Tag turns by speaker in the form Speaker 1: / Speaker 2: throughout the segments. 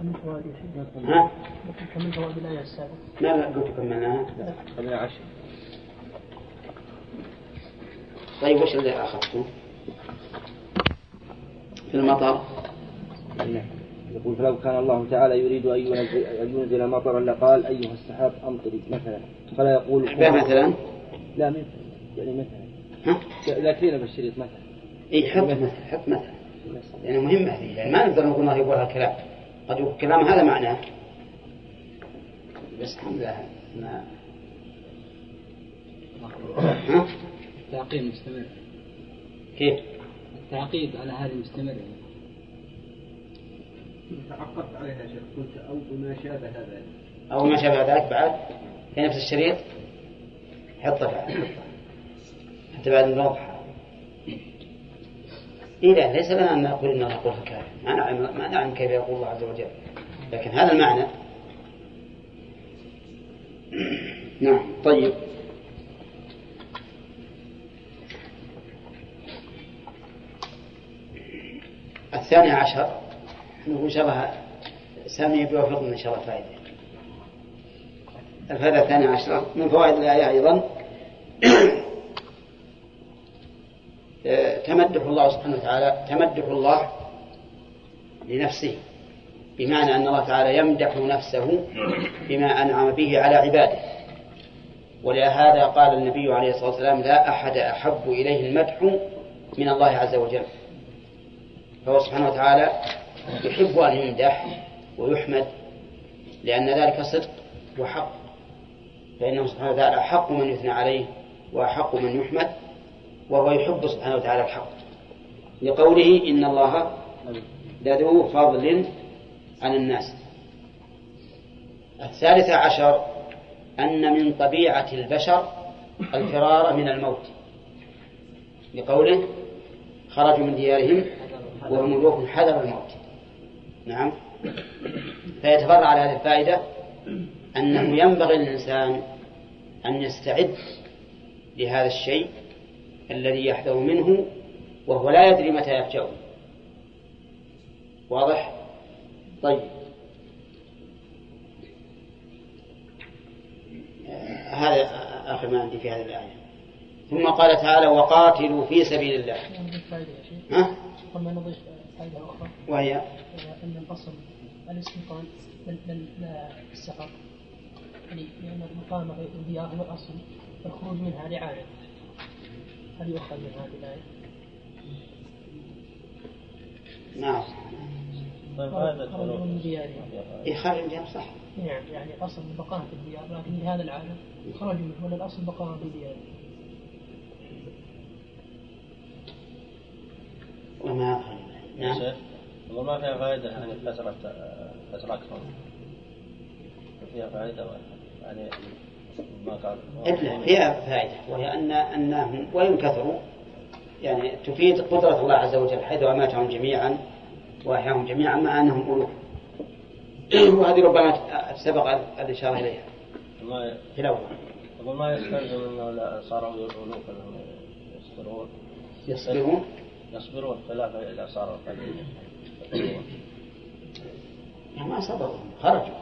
Speaker 1: ها؟
Speaker 2: كم فوائد الآية السابقة؟
Speaker 1: ما لا قلت كملناها
Speaker 3: خلينا عشر.
Speaker 1: طيب وش اللي أخذته؟ في المطر؟
Speaker 3: يقول فلو كان الله تعالى يريد أن ينزل, أن ينزل مطرا لقال أيها السحاب أمطري مثلا. فلا يقول
Speaker 1: مثلا؟
Speaker 3: لا مثلا. يعني مثلا.
Speaker 1: ها؟
Speaker 3: لا كثير بالشريط مثلا.
Speaker 1: اي حط مثلا حط مثلا. يعني مهمة هذه يعني ما نقدر نقول الله يقول هالكلام قد يقول الكلام هذا معناه بس الحمد لله ما ها؟
Speaker 4: تعقيد مستمر.
Speaker 1: كيف؟
Speaker 4: التعقيد على هذه مستمر.
Speaker 5: تعقبت عليها شيخ قلت أو بما شابه ذلك
Speaker 1: أو ما شابه ذلك بعد في نفس الشريط؟ حطه بعد حطه حتى بعد نوضحها لا ليس لنا أن نقول إنه نقول الكافر ما نعلم ما نعلم كيف يقول الله عز وجل. لكن هذا المعنى. نعم طيب. الثاني عشر. نقول إن الله سامي بيوفقنا إن شاء الله فائدة. الفائدة الثانية عشرة من فوائد الآية أيضا. تمدح الله سبحانه وتعالى تمدح الله لنفسه بمعنى أن الله تعالى يمدح نفسه بما أنعم به على عباده. ولهذا قال النبي عليه الصلاة والسلام لا أحد أحب إليه المدح من الله عز وجل. فهو سبحانه وتعالى يحب أن يمدح ويحمد لأن ذلك صدق وحق. فإنه سبحانه وتعالى أحق من يثنى عليه وأحق من يحمد. وهو يحب سبحانه وتعالى الحق. لقوله إن الله لذو فضل على الناس. الثالثة عشر أن من طبيعة البشر الفرار من الموت. لقوله خرجوا من ديارهم وهم ملوك حذر الموت. نعم. فيتفرع على هذه الفائدة أنه ينبغي للإنسان أن يستعد لهذا الشيء الذي يحذر منه وهو لا يدري متى يفجأه. واضح؟ طيب. هذا آخر ما عندي في هذه الآية. ثم قال تعالى وقاتلوا في سبيل الله. ها؟
Speaker 2: قلنا نضيف فائدة أخرى.
Speaker 1: وهي؟
Speaker 2: أن الأصل الاستيطان لا السفر. يعني لأن المقامة في الديار هو الأصل والخروج منها رعاية هل يؤخذ من هذه الآية؟
Speaker 1: نعم.
Speaker 3: طيب
Speaker 2: خرجوا من ديارهم.
Speaker 1: إيه صح.
Speaker 2: نعم يعني أصل بقاء في الديار لكن لهذا العالم خرجوا منه ولا الأصل بقاء في ديارهم
Speaker 1: وما أخرج نعم.
Speaker 3: شيخ والله ما فيها فائدة يعني كثرة كثرة أكثر فيها فائدة ولا يعني
Speaker 1: إلا فيها فائدة وهي أن أنهم وإن كثروا يعني تفيد قدرة الله عز وجل حيث أماتهم جميعا وأحياهم جميعا مع أنهم ألوف وهذه ربما سبق الإشارة إليها. في الأول
Speaker 3: يقول ما يستلزم إنه لا صاروا ألوف انهم يصبرون.
Speaker 1: يصبرون؟
Speaker 3: يصبرون خلافا إذا صاروا قليلا
Speaker 1: ما صبروا خرجوا.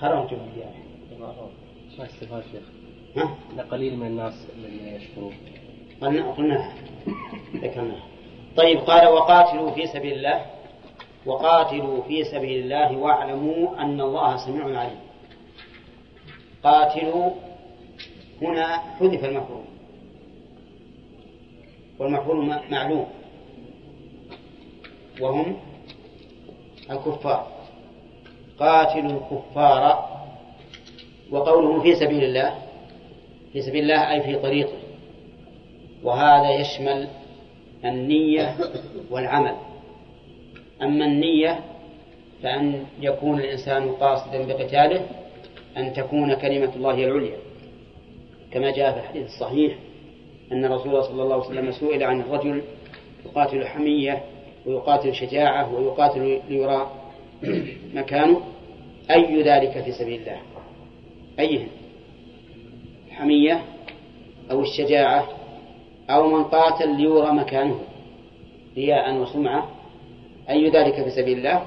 Speaker 1: خرجوا من ديارهم.
Speaker 3: ما استفاد شيخ
Speaker 1: ها؟
Speaker 3: لا قليل من الناس الذين يشكرون.
Speaker 1: قلنا قلناها ذكرناها طيب قال وقاتلوا في سبيل الله. وقاتلوا في سبيل الله واعلموا أن الله سميع عليم. قاتلوا هنا حذف المفعول. والمفعول معلوم. وهم الكفار. قاتلوا الكفار وقوله في سبيل الله في سبيل الله أي في طريقه. وهذا يشمل النية والعمل. أما النية فأن يكون الإنسان قاصدا بقتاله أن تكون كلمة الله العليا. كما جاء في الحديث الصحيح أن الرسول صلى الله عليه وسلم سئل عن الرجل يقاتل حمية ويقاتل شجاعة ويقاتل ليرى مكانه أي ذلك في سبيل الله؟ أيهن الحمية أو الشجاعة أو من قاتل ليرى مكانه. رياء وسمعة. أي ذلك في سبيل الله؟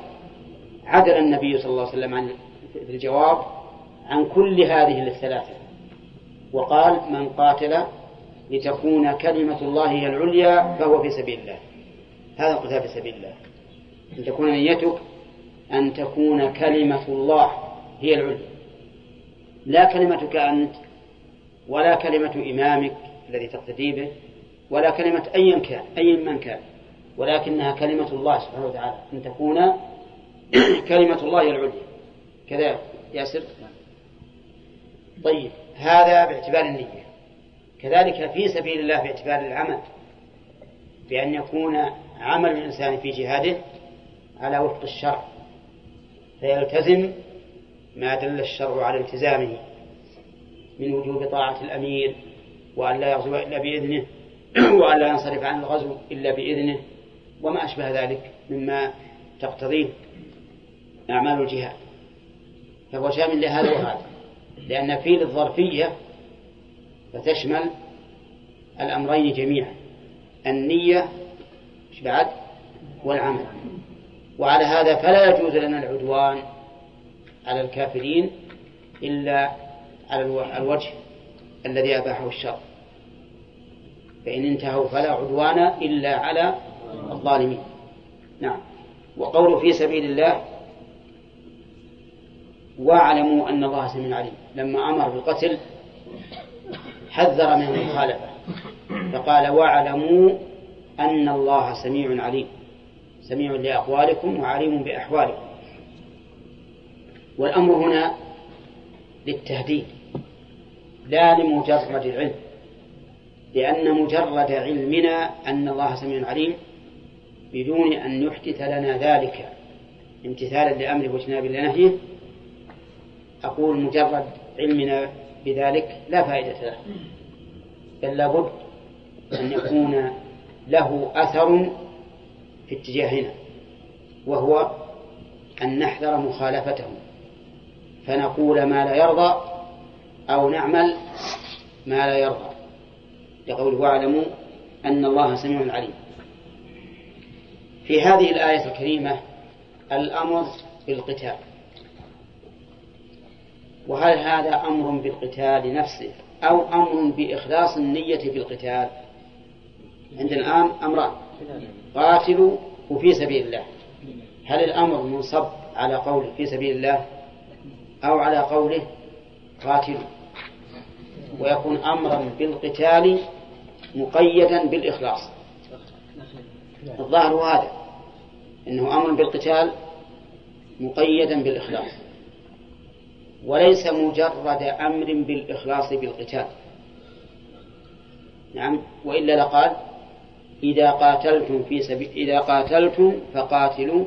Speaker 1: عدل النبي صلى الله عليه وسلم عن في الجواب عن كل هذه الثلاثة. وقال من قاتل لتكون كلمة الله هي العليا فهو في سبيل الله. هذا القتال في سبيل الله. أن تكون نيتك أن تكون كلمة الله هي العليا. لا كلمتك أنت ولا كلمة إمامك الذي تقتدي به ولا كلمة أي كان أي من كان ولكنها كلمة الله سبحانه وتعالى. أن تكون كلمة الله العليا. كذا ياسر؟ طيب هذا باعتبار النية. كذلك في سبيل الله باعتبار العمل بأن يكون عمل الإنسان في جهاده على وفق الشرع فيلتزم ما دل الشرع على التزامه من وجوب طاعة الأمير وأن لا يغزو إلا بإذنه وأن لا ينصرف عن الغزو إلا بإذنه وما أشبه ذلك مما تقتضيه أعمال الجهاد. فهو شامل لهذا وهذا لأن في الظرفية فتشمل الأمرين جميعا النية بعد؟ والعمل. وعلى هذا فلا يجوز لنا العدوان على الكافرين إلا على الوجه الذي أباحه الشرع فإن انتهوا فلا عدوان إلا على الظالمين. نعم. وقول في سبيل الله واعلموا أن الله سميع عليم. لما أمر بالقتل حذر من المخالفة. فقال واعلموا أن الله سميع عليم. سميع لأقوالكم وعليم بأحوالكم. والأمر هنا للتهديد لا لمجرد العلم لأن مجرد علمنا أن الله سميع عليم بدون أن يحدث لنا ذلك. امتثالا لأمره واجتنابا لنهيه أقول مجرد علمنا بذلك لا فائدة له بل لابد أن يكون له أثر في اتجاهنا وهو أن نحذر مخالفته. فنقول ما لا يرضى أو نعمل ما لا يرضى. لقوله واعلموا أن الله سميع عليم. في هذه الآية الكريمة الأمر بالقتال. وهل هذا أمر بالقتال نفسه أو أمر بإخلاص النية في القتال؟ عندنا الآن أمران. قاتلوا وفي سبيل الله. هل الأمر منصب على قوله في سبيل الله؟ أو على قوله قاتلوا ويكون أمرا بالقتال مقيدا بالإخلاص. الظاهر هذا أنه أمر بالقتال مقيدا بالإخلاص. وليس مجرد أمر بالإخلاص بالقتال. نعم وإلا لقال إذا قاتلتم في سبيل إذا قاتلتم فقاتلوا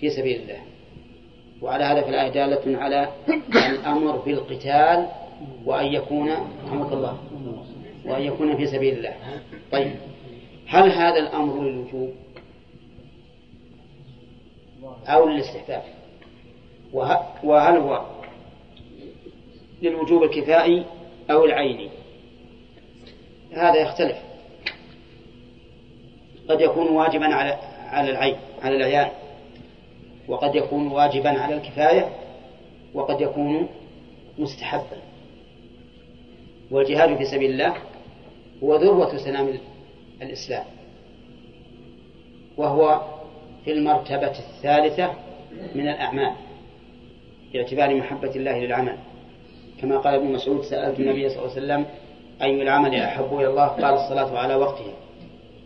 Speaker 1: في سبيل الله. وعلى هذا في الآية دالة على الأمر بالقتال وأن يكون رحمك الله وأن يكون في سبيل الله. طيب هل هذا الأمر للوجوب؟ أو للاستحباب؟ وهل هو للوجوب الكفائي أو العيني؟ هذا يختلف. قد يكون واجبا على على العين على العيان وقد يكون واجبا على الكفاية وقد يكون مستحبا. والجهاد في سبيل الله هو ذروة سنام الإسلام وهو في المرتبة الثالثة من الأعمال باعتبار محبة الله للعمل. كما قال ابن مسعود سألت النبي صلى الله عليه وسلم أي العمل أحب إلى الله؟ قال الصلاة على وقتها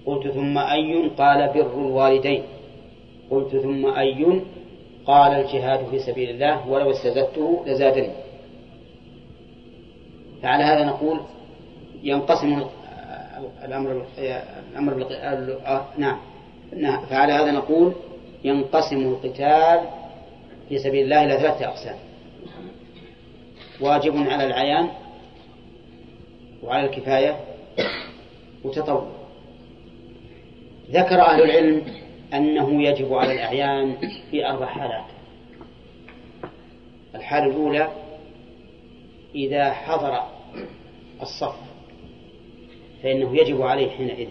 Speaker 1: قلت ثم أي؟ قال بر الوالدين. قلت ثم أي قال الجهاد في سبيل الله ولو استزدته لزادني. فعلى هذا نقول ينقسم الأمر الأمر نعم. فعلى هذا نقول ينقسم القتال في سبيل الله إلى ثلاثة أقسام. واجب على العيان وعلى الكفاية وتطوع. ذكر أهل العلم أنه يجب على الأعيان في أربع حالات. الحالة الأولى إذا حضر الصف فإنه يجب عليه حينئذ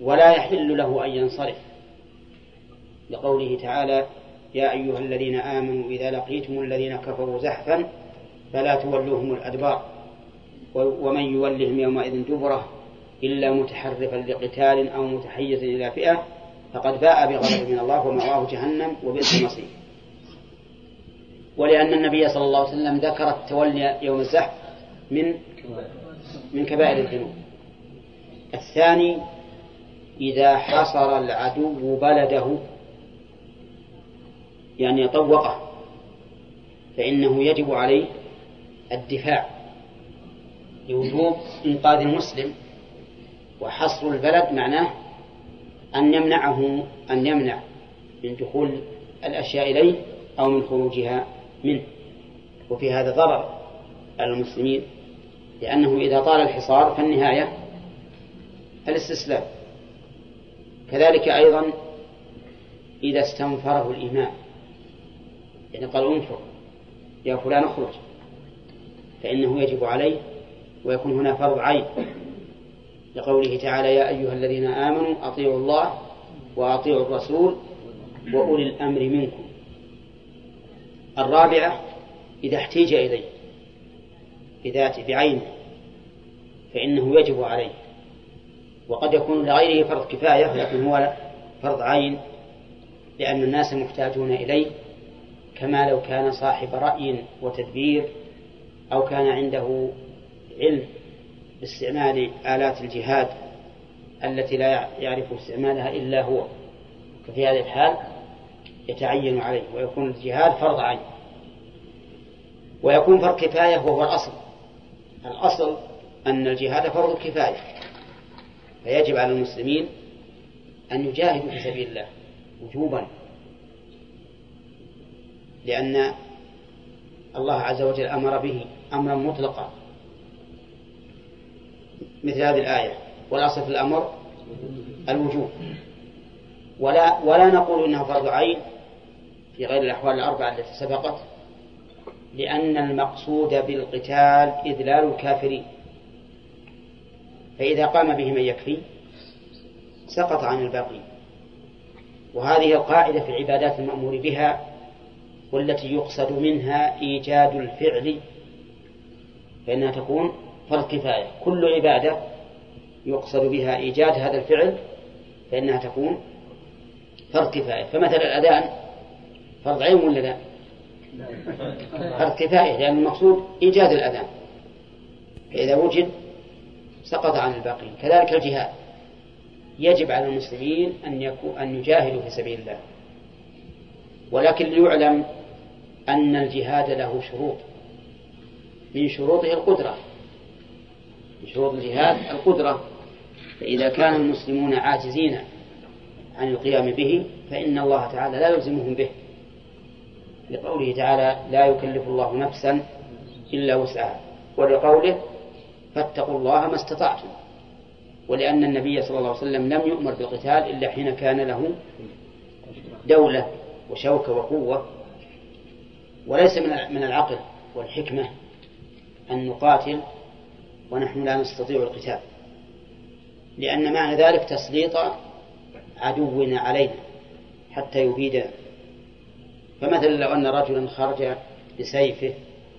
Speaker 1: ولا يحل له أن ينصرف. لقوله تعالى يا أيها الذين آمنوا إذا لقيتم الذين كفروا زحفا فلا تولوهم الأدبار ومن يولهم يومئذ دبره إلا متحرفا لقتال أو متحيزا إلى فئة فقد باء بغضب من الله ومأواه جهنم وبئس المصير. ولأن النبي صلى الله عليه وسلم ذكر التولي يوم الزحف من من كبائر الذنوب. الثاني إذا حصر العدو بلده يعني طوقه فإنه يجب عليه الدفاع لوجوب إنقاذ المسلم وحصر البلد معناه أن يمنعه أن يمنع من دخول الأشياء إليه أو من خروجها منه. وفي هذا ضرر على المسلمين لأنه إذا طال الحصار فالنهاية الاستسلام. كذلك أيضا إذا استنفره الإمام. يعني قال انفر يا فلان اخرج فإنه يجب عليه ويكون هنا فرض عين. لقوله تعالى يا أيها الذين آمنوا أطيعوا الله وأطيعوا الرسول وأولي الأمر منكم. الرابعة إذا احتيج إليه بذاته بعينه فإنه يجب عليه. وقد يكون لغيره فرض كفاية لكن هو فرض عين لأن الناس محتاجون إليه كما لو كان صاحب رأي وتدبير أو كان عنده علم باستعمال آلات الجهاد التي لا يعرف استعمالها إلا هو. ففي هذه الحال يتعين عليه ويكون الجهاد فرض عين. ويكون فرض كفاية وهو الأصل. الأصل أن الجهاد فرض كفاية فيجب على المسلمين أن يجاهدوا في سبيل الله وجوبا. لأن الله عز وجل أمر به أمرا مطلقا. مثل هذه الآية. والأصل في الأمر الوجوب. ولا ولا نقول إنه فرض عين في غير الأحوال الأربعة التي سبقت لأن المقصود بالقتال إذلال الكافرين. فإذا قام به من يكفي سقط عن الباقي وهذه القاعدة في العبادات المأمور بها والتي يقصد منها إيجاد الفعل فإنها تكون فرض كفاية. كل عبادة يقصد بها إيجاد هذا الفعل فإنها تكون فرض كفاية. فمثل الأذان فرض عين ولا لا؟ فرض كفاية لأن المقصود إيجاد الأذان. فإذا وجد سقط عن الباقين. كذلك الجهاد. يجب على المسلمين أن يكون أن يجاهدوا في سبيل الله. ولكن ليعلم أن الجهاد له شروط. من شروطه القدرة. من شروط الجهاد القدرة. فإذا كان المسلمون عاجزين عن القيام به فإن الله تعالى لا يلزمهم به. لقوله تعالى لا يكلف الله نفسا إلا وسعها ولقوله فاتقوا الله ما استطعتم ولأن النبي صلى الله عليه وسلم لم يؤمر بالقتال إلا حين كان له دولة وشوكة وقوة. وليس من العقل والحكمة أن نقاتل ونحن لا نستطيع القتال. لأن معنى ذلك تسليط عدونا علينا حتى يبيدنا فمثلا لو أن رجلا خرج بسيفه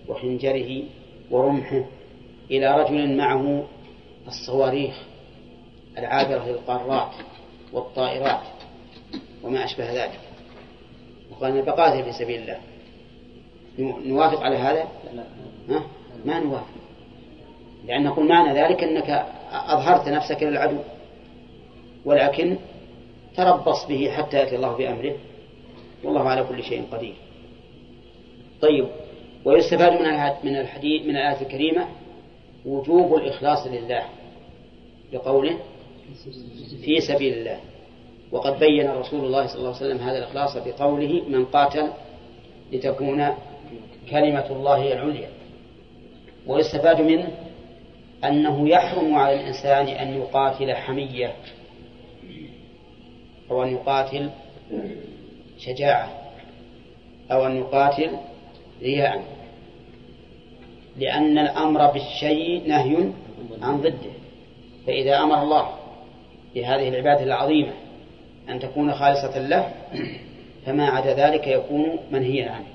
Speaker 1: وخنجره ورمحه إلى رجل معه الصواريخ العابرة للقارات والطائرات وما أشبه ذلك. وقال بقاتل في سبيل الله. نوافق على هذا؟ ها؟ ما نوافق. لأن نقول معنى ذلك أنك أظهرت نفسك للعدو ولكن تربص به حتى يأتي الله بأمره والله على كل شيء قدير. طيب ويستفاد من من الحديث من الآية الكريمة وجوب الإخلاص لله بقوله في سبيل الله. وقد بين رسول الله صلى الله عليه وسلم هذا الإخلاص بقوله من قاتل لتكون كلمة الله العليا. ويستفاد منه أنه يحرم على الإنسان أن يقاتل حمية أو أن يقاتل شجاعة أو أن يقاتل رياء لأن الأمر بالشيء نهي عن ضده. فإذا أمر الله بهذه العبادة العظيمة أن تكون خالصة له فما عدا ذلك يكون منهيا عنه.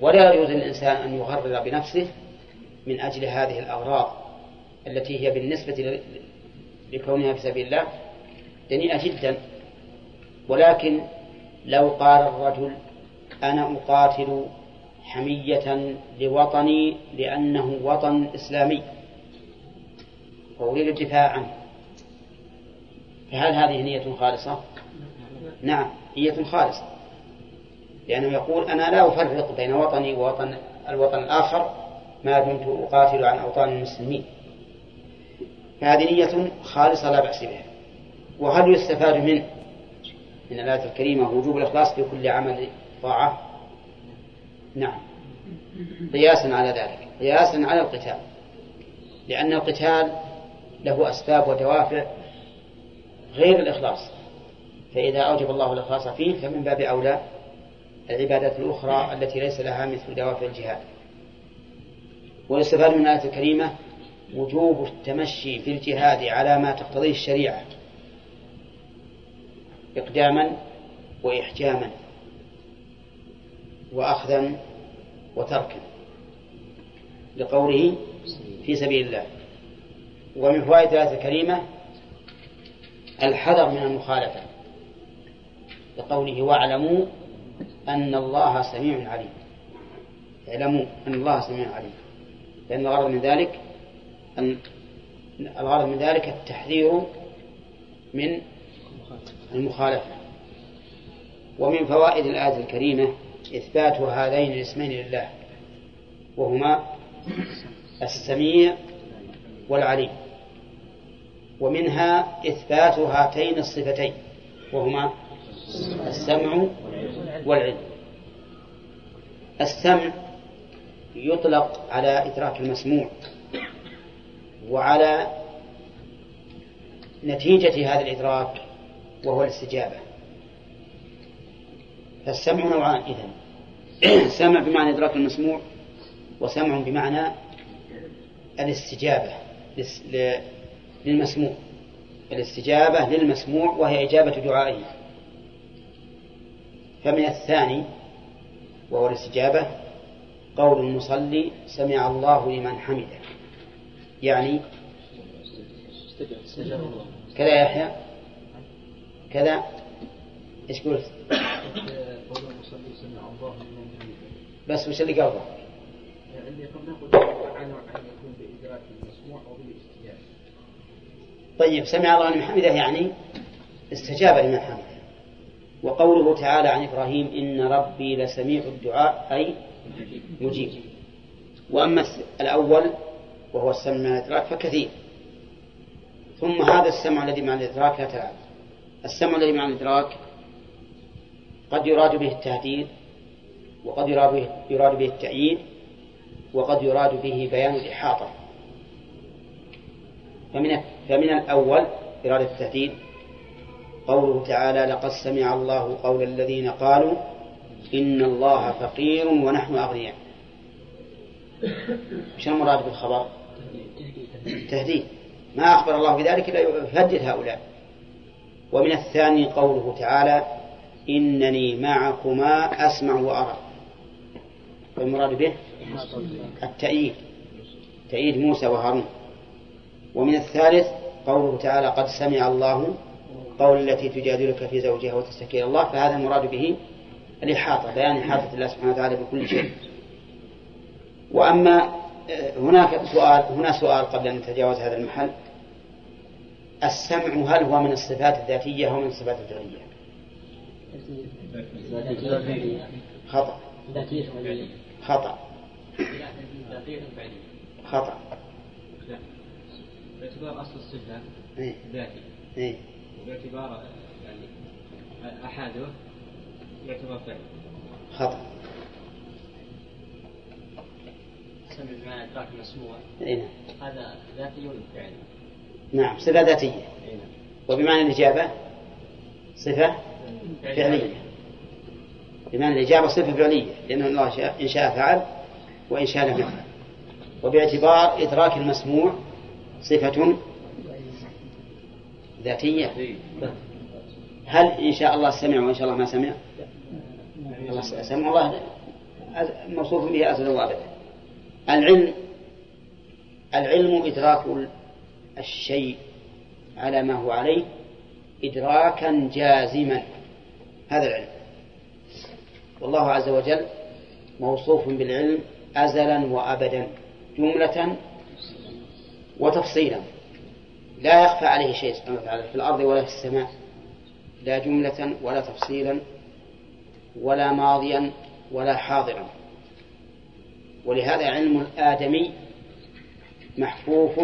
Speaker 1: ولا يجوز للإنسان أن يغرر بنفسه من أجل هذه الأغراض التي هي بالنسبة لكونها في سبيل الله دنيئة جدا ولكن لو قال الرجل أنا أقاتل حمية لوطني لأنه وطن إسلامي وأريد الدفاع عنه فهل هذه نية خالصة؟ نعم نية خالصة لأنه يقول أنا لا أفرق بين وطني ووطن الوطن الآخر ما دمت أقاتل عن أوطان المسلمين. فهذه نية خالصة لا بأس بها. وهل يستفاد منه من الآية الكريمة وجوب الإخلاص في كل عمل طاعة؟ نعم. قياسا على ذلك. قياسا على القتال. لأن القتال له أسباب ودوافع غير الإخلاص. فإذا أوجب الله الإخلاص فيه فمن باب أولى العبادات الأخرى التي ليس لها مثل دوافع الجهاد. ويستفاد من الآية الكريمة وجوب التمشي في الجهاد على ما تقتضيه الشريعة. إقداما وإحجاما وأخذا وتركا لقوله في سبيل الله. ومن فوائد الآية الكريمة الحذر من المخالفة لقوله واعلموا أن الله سميع عليم. اعلموا أن الله سميع عليم. لأن الغرض من ذلك أن الغرض من ذلك التحذير من المخالفة. ومن فوائد الآية الكريمة إثبات هذين الاسمين لله وهما السميع والعليم ومنها إثبات هاتين الصفتين وهما السمع والعلم. السمع يطلق على إدراك المسموع وعلى نتيجة هذا الإدراك وهو الاستجابة. فالسمع نوعان إذن. سمع بمعنى إدراك المسموع وسمع بمعنى الاستجابة للمسموع. الاستجابة للمسموع وهي إجابة دعائه. فمن الثاني وهو الاستجابة قول المصلي سمع الله لمن حمده. يعني كذا يحيى كذا؟ إيش قلت؟ بس وش اللي
Speaker 5: بالاستجابة
Speaker 1: طيب سمع الله لمن حمده يعني استجاب لمن حمده. وقوله تعالى عن إبراهيم إن ربي لسميع الدعاء أي مجيب. وأما الأول وهو السمع مع الإدراك فكثير. ثم هذا السمع الذي مع الإدراك لا تلعب السمع الذي مع الإدراك قد يراد به التهديد وقد يراد به, يراد به التأييد وقد يراد به بيان الإحاطة. فمن فمن الأول إرادة التهديد قوله تعالى لقد سمع الله قول الذين قالوا إن الله فقير ونحن أغنياء. وش المراد بالخبر؟ تهديد. ما أخبر الله بذلك إلا يهدد هؤلاء. ومن الثاني قوله تعالى إنني معكما أسمع وأرى. والمراد به التأييد. تأييد موسى وهارون. ومن الثالث قوله تعالى قد سمع الله قول التي تجادلك في زوجها وتستكي الله فهذا المراد به الإحاطة بيان إحاطة الله سبحانه وتعالى بكل شيء. وأما هناك سؤال هنا سؤال قبل أن نتجاوز هذا المحل. السمع هل هو من الصفات الذاتية أو من الصفات الفعلية؟ خطأ. خطأ. خطأ.
Speaker 4: باعتبار أصل الصفة
Speaker 1: إيه.
Speaker 4: ذاتي.
Speaker 1: إيه.
Speaker 4: وباعتبار يعني أحاده يعتبر فعل
Speaker 1: خطأ
Speaker 4: سمع بمعنى إدراك مسموع
Speaker 1: إيه.
Speaker 4: هذا ذاتي ولا فعل؟
Speaker 1: نعم صفة ذاتية
Speaker 4: إيه.
Speaker 1: وبمعنى الإجابة صفة فعلية بمعنى الإجابة صفة فعلية لأن الله إن شاء فعل وإن شاء لم يفعل وباعتبار إدراك المسموع صفة ذاتية هل إن شاء الله سمع وإن شاء الله ما سمع سمع الله موصوف به أزلا وأبدا العلم العلم إدراك الشيء على ما هو عليه إدراكا جازما. هذا العلم. والله عز وجل موصوف بالعلم أزلا وأبدا جملة وتفصيلا. لا يخفى عليه شيء سبحانه وتعالى في الأرض ولا في السماء لا جملة ولا تفصيلا. ولا ماضيا ولا حاضرا. ولهذا علم الآدمي محفوف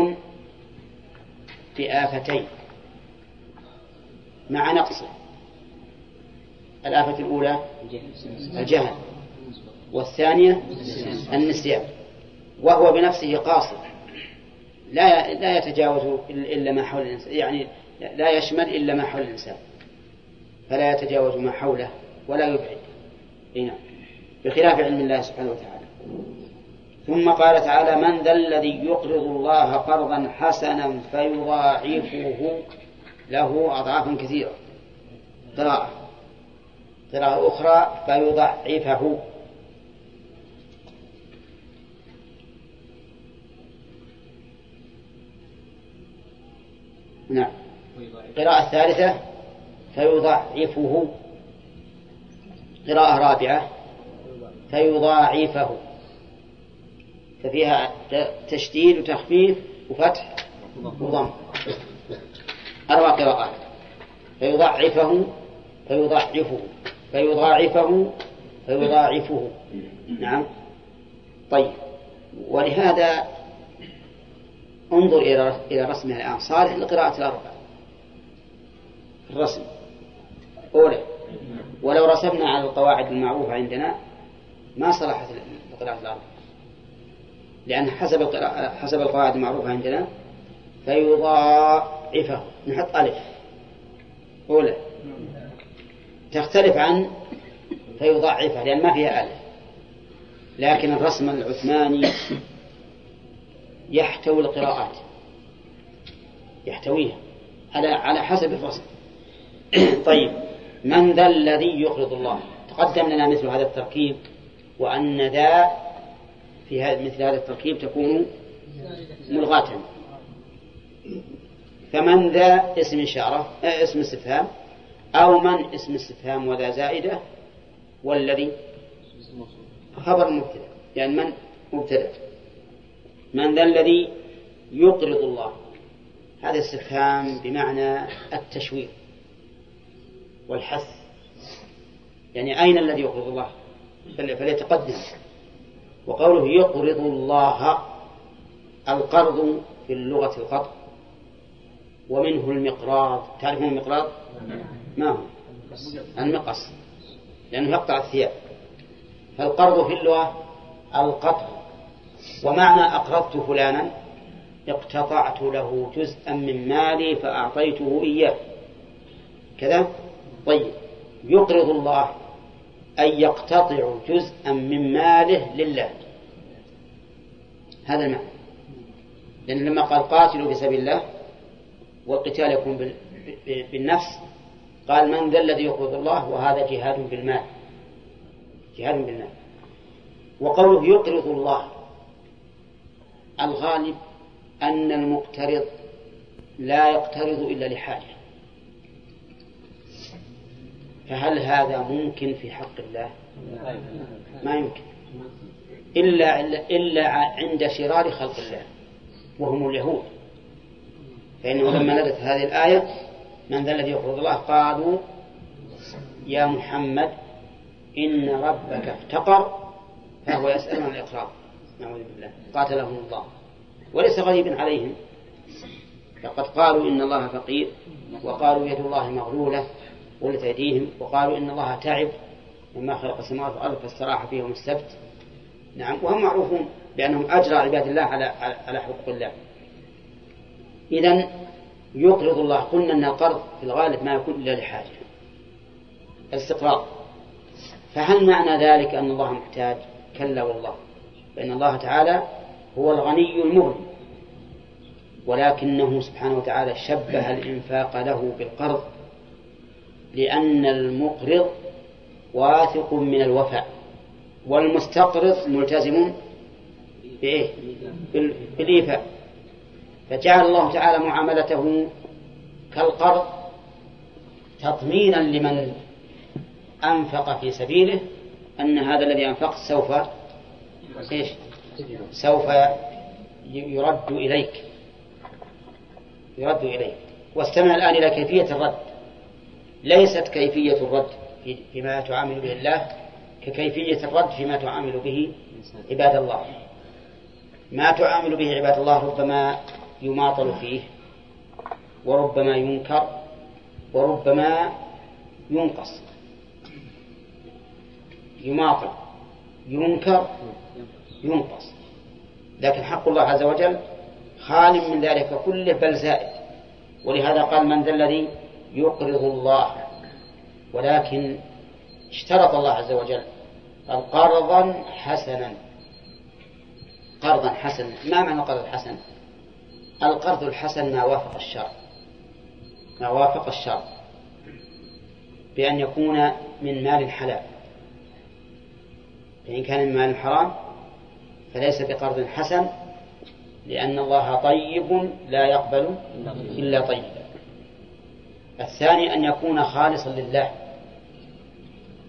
Speaker 1: بآفتين مع نقصه. الآفة الأولى الجهل. والثانية النسيان. وهو بنفسه قاصر لا لا يتجاوز إلا ما حول الإنسان. يعني لا يشمل إلا ما حول الإنسان. فلا يتجاوز ما حوله. ولا يبعد. نعم. بخلاف علم الله سبحانه وتعالى. ثم قال تعالى من ذا الذي يقرض الله قرضا حسنا فيضاعفه له أضعافا كثيرة. قراءة. قراءة أخرى فيضعفه نعم. قراءة ثالثة فيضعفه قراءة رابعة فيضاعفه. ففيها تشديد وتخفيف وفتح وضم. أربع قراءات. فيضعفه فيضعفه فيضاعفه فيضاعفه. نعم. طيب. ولهذا انظر إلى إلى رسمها الآن. صالح للقراءة الأربع الرسم. أولى ولو رسمنا على القواعد المعروفة عندنا ما صلحت لقراءة الأربع لأن حسب حسب القواعد المعروفة عندنا فيضاعفه. نحط ألف. أولى. تختلف عن فيضاعفه لأن ما فيها ألف. لكن الرسم العثماني يحتوي القراءات. يحتويها على على حسب الرسم. طيب. من ذا الذي يقرض الله؟ تقدم لنا مثل هذا التركيب وأن ذا في مثل هذا التركيب تكون ملغاة. فمن ذا اسم إشارة اسم استفهام؟ أو من اسم استفهام وذا زائدة؟ والذي؟ خبر مبتدأ. يعني من مبتدأ. من ذا الذي يقرض الله؟ هذا استفهام بمعنى التشويق والحث. يعني أين الذي يقرض الله؟ فليتقدم. وقوله يقرض الله القرض في اللغة القطع ومنه المقراض. تعرفون المقراض؟ ما هو؟ المقص. لأنه يقطع الثياب. فالقرض في اللغة القطع. ومعنى أقرضت فلانا اقتطعت له جزءا من مالي فأعطيته إياه. كذا؟ طيب. يقرض الله أن يقتطع جزءا من ماله لله. هذا المعنى. لأن لما قال قاتلوا في سبيل الله والقتال يكون بالنفس قال من ذا الذي يقرض الله وهذا جهاد بالمال. جهاد بالمال. وقوله يقرض الله. الغالب أن المقترض لا يقترض إلا لحاجة فهل هذا ممكن في حق الله؟ ما يمكن. إلا, إلا عند شرار خلق الله وهم اليهود. فإنه لما نزلت هذه الآية من ذا الذي يقرض الله؟ قالوا يا محمد إن ربك افتقر. فهو يسأل عن الإقرار. نعوذ بالله. قاتلهم الله. وليس غريبا عليهم. فقد قالوا إن الله فقير وقالوا يد الله مغلولة. قلت أيديهم وقالوا إن الله تعب لما خلق السماوات والأرض فاستراح فيهم السبت. نعم وهم معروفون بأنهم أجرى عباد الله على على حقوق الله. إذا يقرض الله قلنا أن القرض في الغالب ما يكون إلا لحاجة الاستقراض. فهل معنى ذلك أن الله محتاج؟ كلا والله. فإن الله تعالى هو الغني المغني ولكنه سبحانه وتعالى شبه الإنفاق له بالقرض. لأن المقرض واثق من الوفاء والمستقرض ملتزم بإيه؟ بال- بالإيفاء فجعل الله تعالى معاملته كالقرض تطمينا لمن أنفق في سبيله أن هذا الذي أنفق سوف إيش؟ سوف يرد إليك يرد إليك واستمع الآن إلى كيفية الرد ليست كيفية الرد في- فيما تعامل به الله ككيفية الرد فيما تعامل به عباد الله. ما تعامل به عباد الله ربما يماطل فيه وربما ينكر وربما ينقص. يماطل ينكر ينقص. لكن حق الله عز وجل خال من ذلك كله بل زائد. ولهذا قال من ذا الذي يقرض الله ولكن اشترط الله عز وجل قال قرضا حسنا. قرضا حسنا. ما معنى القرض الحسن؟ القرض الحسن ما وافق الشرع. ما وافق الشرع. بأن يكون من مال حلال. فإن كان من مال حرام فليس بقرض حسن لأن الله طيب لا يقبل إلا طيبا الثاني أن يكون خالصا لله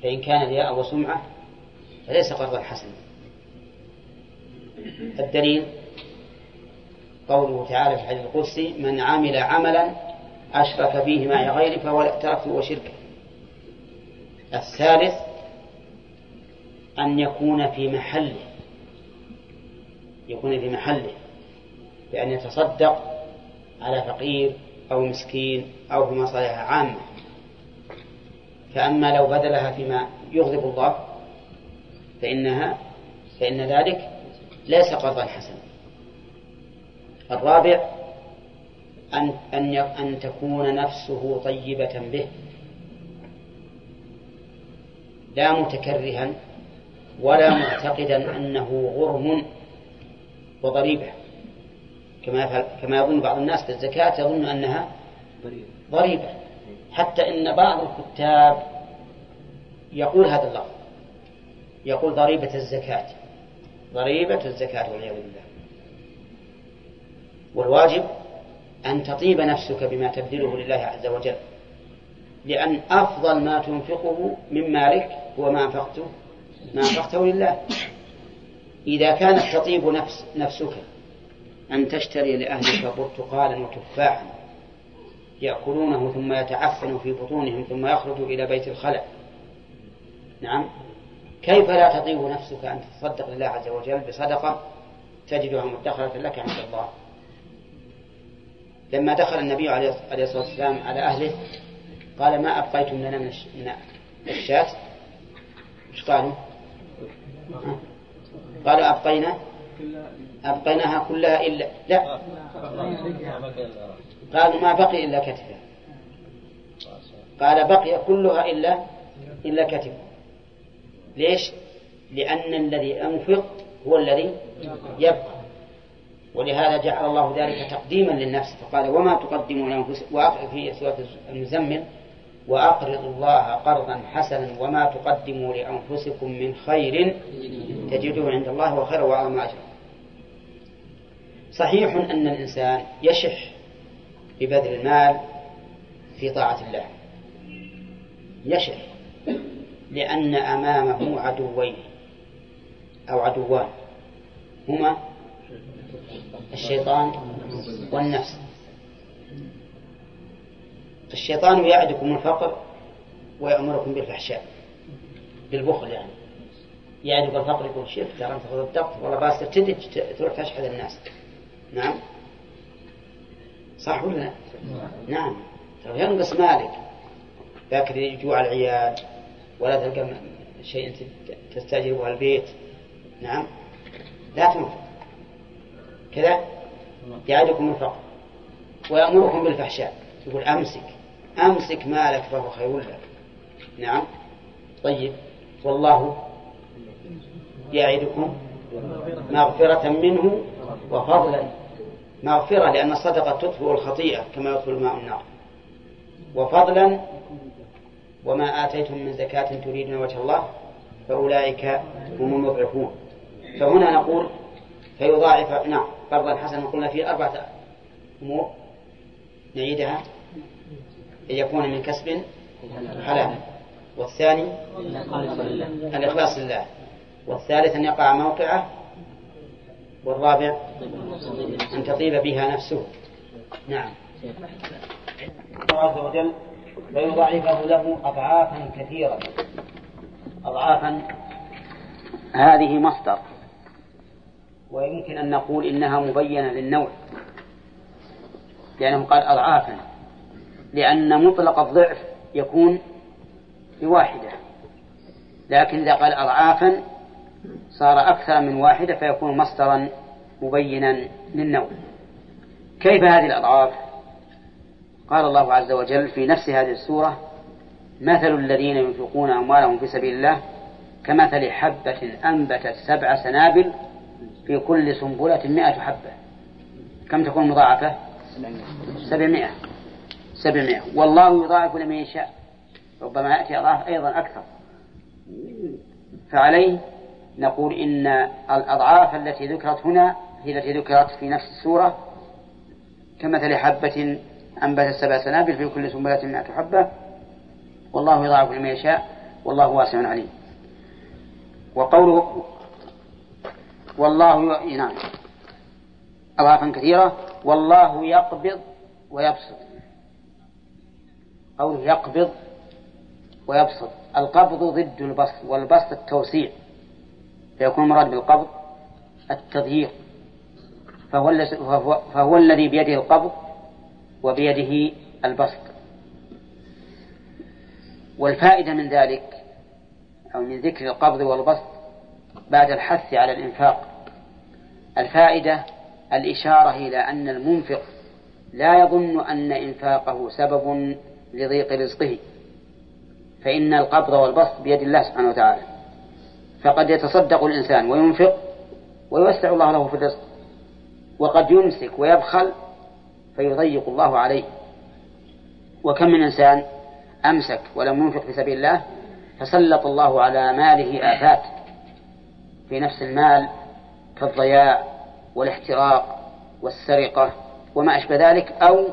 Speaker 1: فإن كان رياء وسمعة فليس قرضا حسنا الدليل قوله تعالى في الحديث القدسي من عمل عملا أشرك فيه معي غيري فهو تركته وشركه الثالث أن يكون في محله يكون في محله بأن يتصدق على فقير أو مسكين أو في مصالح عامة. فأما لو بذلها فيما يغضب الله فإنها فإن ذلك ليس قرضا حسنا. الرابع أن أن أن تكون نفسه طيبة به. لا متكرها ولا معتقدا أنه غرم وضريبة. كما يفعل كما يظن بعض الناس في الزكاة يظن أنها ضريبة. حتى إن بعض الكتاب يقول هذا اللفظ. يقول ضريبة الزكاة. ضريبة الزكاة والعياذ بالله. والواجب أن تطيب نفسك بما تبذله لله عز وجل. لأن أفضل ما تنفقه من مالك هو ما أنفقته ما أنفقته لله. إذا كانت تطيب نفس نفسك أن تشتري لأهلك برتقالا وتفاحا يأكلونه ثم يتعفن في بطونهم ثم يخرج إلى بيت الخلاء نعم. كيف لا تطيب نفسك أن تتصدق لله عز وجل بصدقة تجدها مدخرة لك عند الله؟ لما دخل النبي عليه الصلاة والسلام على أهله قال ما أبقيتم لنا من الش- من الشاة؟ إيش قالوا؟ قالوا أبقينا أبقيناها كلها إلا لا. قالوا ما بقي إلا كتفها قال بقي كلها إلا إلا كتفها ليش؟ لأن الذي أنفق هو الذي يبقى. ولهذا جعل الله ذلك تقديما للنفس. فقال وما تقدموا لأنفسكم في سورة المزمل وأقرضوا الله قرضا حسنا وما تقدموا لأنفسكم من خير تجدوه عند الله هو خير وأعظم أجرا. صحيح أن الإنسان يشح ببذل المال في طاعة الله. يشح لأن أمامه عدوين أو عدوان هما الشيطان والنفس. الشيطان يعدكم الفقر ويأمركم بالفحشاء بالبخل يعني. يعدك الفقر يقول شوف ترى أنت والله باس تبتدي تروح تشحذ الناس. نعم. صح ولا لا؟ نعم. ترى ينقص مالك. لكن يجوع العيال ولا تلقى شيء تستأجره البيت. نعم. لا تنفق كذا؟ يعدكم الفقر ويأمركم بالفحشاء. يقول أمسك. أمسك مالك فهو خير لك. نعم. طيب. والله يعدكم مغفرة منه وفضلا. مغفرة لأن الصدقة تطفئ الخطيئة كما يطفئ الماء النار. وفضلا وما آتيتم من زكاة تريدون وجه الله فأولئك هم المضعفون. فهنا نقول فيضاعف نعم قرضا حسنا قلنا فيه أربعة أمور نعيدها. أن يكون من كسب حلال. والثاني الإخلاص لله. والثالث أن يقع موقعه والرابع أن تطيب بها نفسه. نعم. الله عز وجل فيضاعفه له أضعافا كثيرة. أضعافا هذه مصدر. ويمكن أن نقول إنها مبينة للنوع لأنه قال أضعافا لأن مطلق الضعف يكون بواحدة. لكن إذا قال أضعافا صار أكثر من واحدة فيكون مصدرا مبينا للنوع. كيف هذه الأضعاف؟ قال الله عز وجل في نفس هذه السورة مثل الذين ينفقون أموالهم في سبيل الله كمثل حبة أنبتت سبع سنابل في كل سنبلة مئة حبة. كم تكون مضاعفة؟ سبعمائة. سبعمائة. والله يضاعف لمن يشاء. ربما يأتي أضعاف أيضا أكثر. فعليه نقول إن الأضعاف التي ذكرت هنا هي التي ذكرت في نفس السورة كمثل حبة أنبت سبع سنابل في كل سنبلة مئة حبة. والله يضاعف لمن يشاء والله واسع عليم. وقوله والله. نعم. أضعافا كثيرة. والله يقبض ويبسط. قوله يقبض ويبسط. القبض ضد البسط والبسط التوسيع. فيكون المراد بالقبض التضييق. فهو, فهو الذي بيده القبض وبيده البسط. والفائدة من ذلك أو من ذكر القبض والبسط بعد الحث على الإنفاق الفائدة الإشارة إلى أن المنفق لا يظن أن إنفاقه سبب لضيق رزقه فإن القبض والبسط بيد الله سبحانه وتعالى. فقد يتصدق الإنسان وينفق ويوسع الله له في الرزق وقد يمسك ويبخل فيضيق الله عليه. وكم من إنسان أمسك ولم ينفق في سبيل الله فسلط الله على ماله آفات في نفس المال كالضياع والاحتراق والسرقة وما أشبه ذلك أو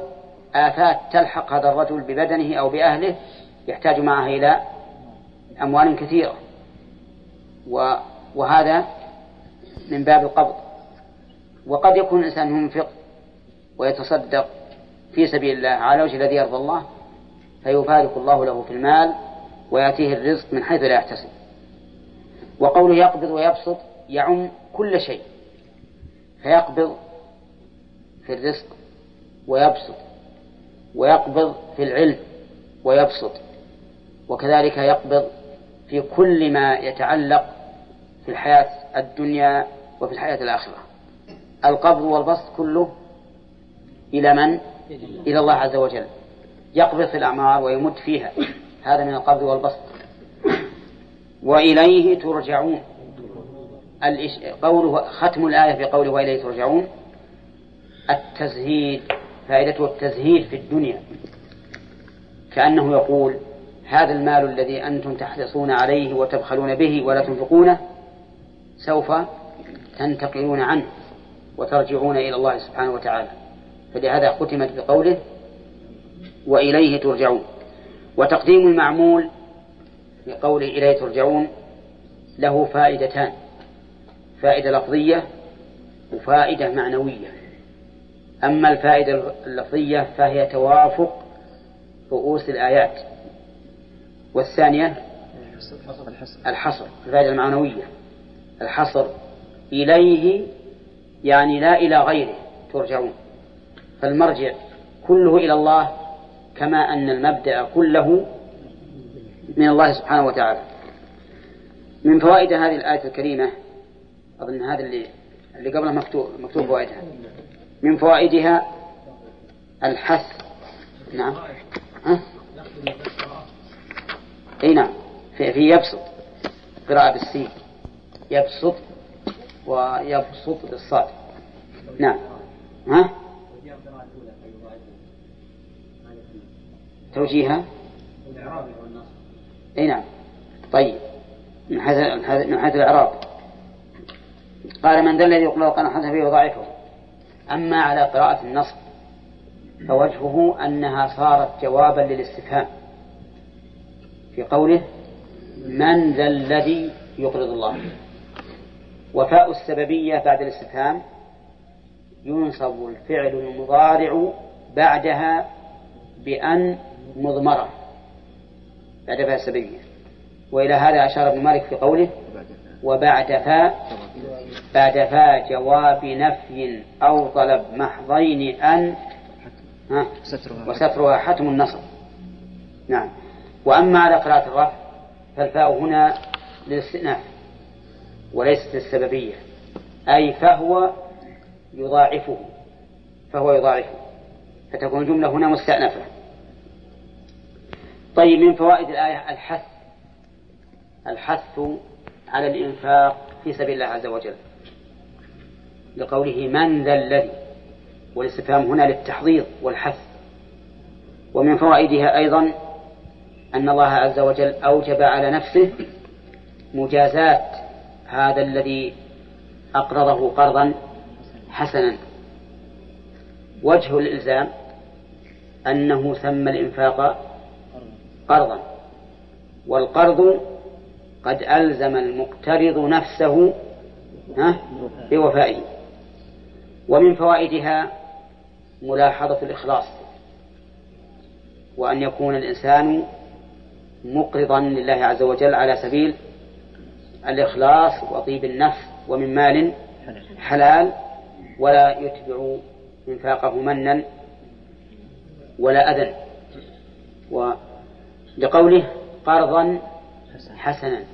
Speaker 1: آفات تلحق هذا الرجل ببدنه أو بأهله يحتاج معها إلى أموال كثيرة. وهذا من باب القبض. وقد يكون الإنسان ينفق ويتصدق في سبيل الله على وجه الذي يرضى الله فيبارك الله له في المال ويأتيه الرزق من حيث لا يحتسب. وقوله يقبض ويبسط يعم كل شيء. فيقبض في الرزق ويبسط ويقبض في العلم ويبسط وكذلك يقبض في كل ما يتعلق في الحياة الدنيا وفي الحياة الآخرة. القبض والبسط كله إلى من؟ إلى الله عز وجل. يقبض في الأعمار ويمد فيها. هذا من القبض والبسط. وإليه ترجعون. قوله ختم الآية في قوله وإليه ترجعون. التزهيد فائدته التزهيد في الدنيا. كأنه يقول هذا المال الذي أنتم تحرصون عليه وتبخلون به ولا تنفقونه سوف تنتقلون عنه وترجعون إلى الله سبحانه وتعالى. فلهذا ختمت بقوله وإليه ترجعون. وتقديم المعمول بقوله إليه ترجعون له فائدتان. فائدة لفظية وفائدة معنوية. أما الفائدة اللفظية فهي توافق رؤوس الآيات. والثانية الحصر. الفائدة المعنوية. الحصر إليه يعني لا إلى غيره ترجعون. فالمرجع كله إلى الله كما أن المبدأ كله من الله سبحانه وتعالى. من فوائد هذه الآية الكريمة أظن هذا اللي اللي قبله مكتوب مكتوب فوائدها من فوائدها الحث نعم. ها؟ اي نعم. في, في يبسط. قراءة بالسين. يبسط ويبسط بالصاد. نعم. ها؟ توجيها اي نعم. طيب. من حيث من حيث الإعراب. قال من ذا الذي يقبل القرآن حسنا فيه وضعيفه أما على قراءة النصب فوجهه أنها صارت جوابا للاستفهام. في قوله من ذا الذي يقرض الله. وفاء السببية بعد الاستفهام ينصب الفعل المضارع بعدها بأن مضمرة. بعد فاء السببية. وإلى هذا أشار ابن مالك في قوله وبعد فاء بعد فاء جواب نفي أو طلب محضين أن ها؟ وسترها حتم. النصب. نعم. وأما على قراءة الرفع فالفاء هنا للاستئناف وليست للسببية أي فهو يضاعفه فهو يضاعفه فتكون الجملة هنا مستأنفة. طيب من فوائد الآية الحث الحث على الإنفاق في سبيل الله عز وجل لقوله من ذا الذي والاستفهام هنا للتحضيض والحث ومن فوائدها أيضا أن الله عز وجل أوجب على نفسه مجازات هذا الذي أقرضه قرضا حسنا. وجه الإلزام أنه سمى الإنفاق قرضا. والقرض قد ألزم المقترض نفسه بوفائه. ومن فوائدها ملاحظة الإخلاص وأن يكون الإنسان مقرضا لله عز وجل على سبيل الإخلاص وطيب النفس ومن مال حلال ولا يتبع إنفاقه منا ولا أذى. ولقوله قرضا حسنا.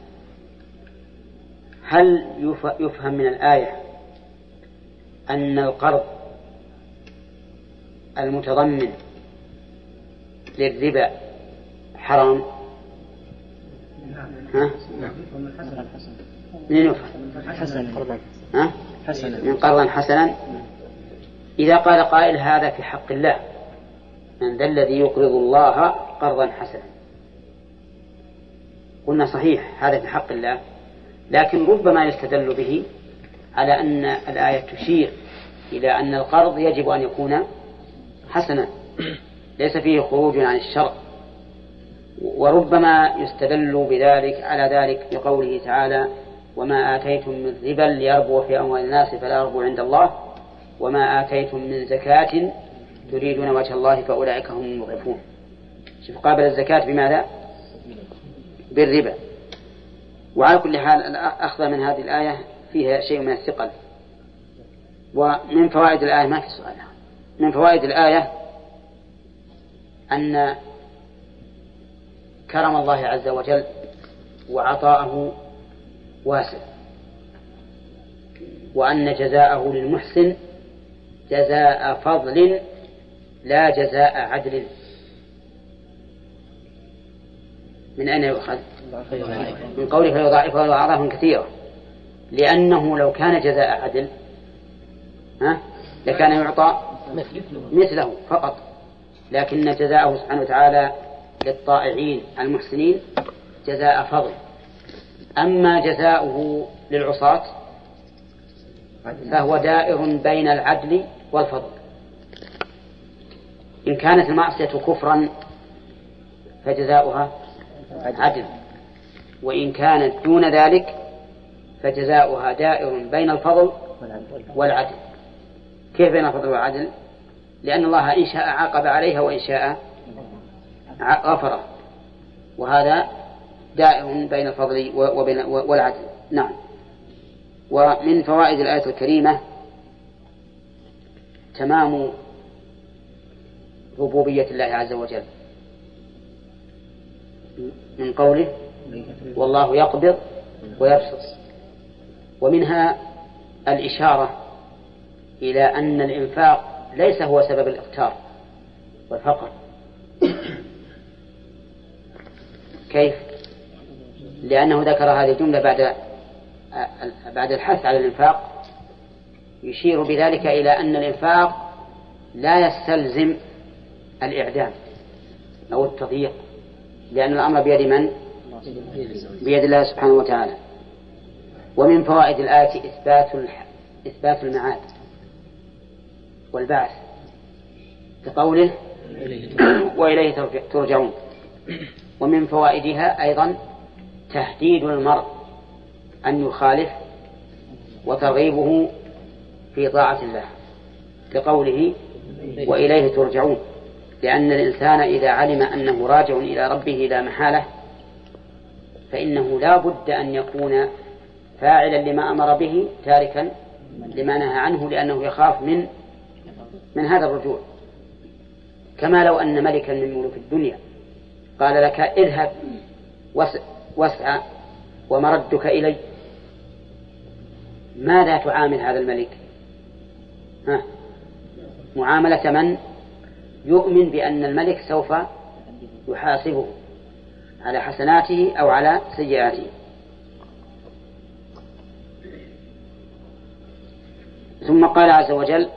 Speaker 1: هل يفهم من الآية أن القرض المتضمن للربا حرام؟ ها؟ منين يفهم؟
Speaker 3: حسن
Speaker 1: ها؟
Speaker 3: حسنا
Speaker 1: من قرضا حسنا إذا قال قائل هذا في حق الله من ذا الذي يقرض الله قرضا حسنا قلنا صحيح هذا في حق الله لكن ربما يستدل به على أن الآية تشير إلى أن القرض يجب أن يكون حسنا ليس فيه خروج عن الشرع وربما يستدل بذلك على ذلك بقوله تعالى وما آتيتم من ربا ليربو في أموال الناس فلا يربو عند الله وما آتيتم من زكاة تريدون وجه الله فأولئك هم المضعفون. شوف قابل الزكاة بماذا؟ بالربا. وعلى كل حال أخذ من هذه الآية فيها شيء من الثقل. ومن فوائد الآية ما في سؤال. من فوائد الآية أن كرم الله عز وجل وعطاءه واسع. وأن جزاءه للمحسن جزاء فضل لا جزاء عدل. من أين يؤخذ؟ من قوله فيضاعفه أضعافا كثيرة لأنه لو كان جزاء عدل ها لكان يعطى مثله فقط. لكن جزاءه سبحانه وتعالى للطائعين المحسنين جزاء فضل. أما جزاؤه للعصاة فهو دائر بين العدل والفضل. إن كانت المعصية كفرا فجزاؤها عدل. وإن كانت دون ذلك فجزاؤها دائر بين الفضل والعدل. كيف بين الفضل والعدل؟ لأن الله إن شاء عاقب عليها وإن شاء غفر. وهذا دائر بين الفضل وبين والعدل. نعم. ومن فوائد الآية الكريمة تمام ربوبية الله عز وجل. من قوله والله يقبض ويبسط. ومنها الإشارة إلى أن الإنفاق ليس هو سبب الإقتار والفقر. كيف؟ لأنه ذكر هذه الجملة بعد بعد الحث على الإنفاق يشير بذلك إلى أن الإنفاق لا يستلزم الإعدام أو التضييق لأن الأمر بيد من؟ بيد الله سبحانه وتعالى ومن فوائد الآية إثبات. إثبات المعاد والبعث كقوله وإليه ترجع- ترجعون ومن فوائدها أيضا تهديد المرء أن يخالف وترغيبه في طاعة الله كقوله وإليه ترجعون لأن الإنسان إذا علم أنه راجع إلى ربه لا محالة فإنه لا بد أن يكون فاعلا لما أمر به تاركا لما نهى عنه لأنه يخاف من من هذا الرجوع. كما لو أن ملكا من ملوك الدنيا قال لك اذهب واسعى ومردك إلي. ماذا تعامل هذا الملك؟ ها؟ معاملة من؟ يؤمن بأن الملك سوف يحاسبه على حسناته أو على سيئاته. ثم قال عز وجل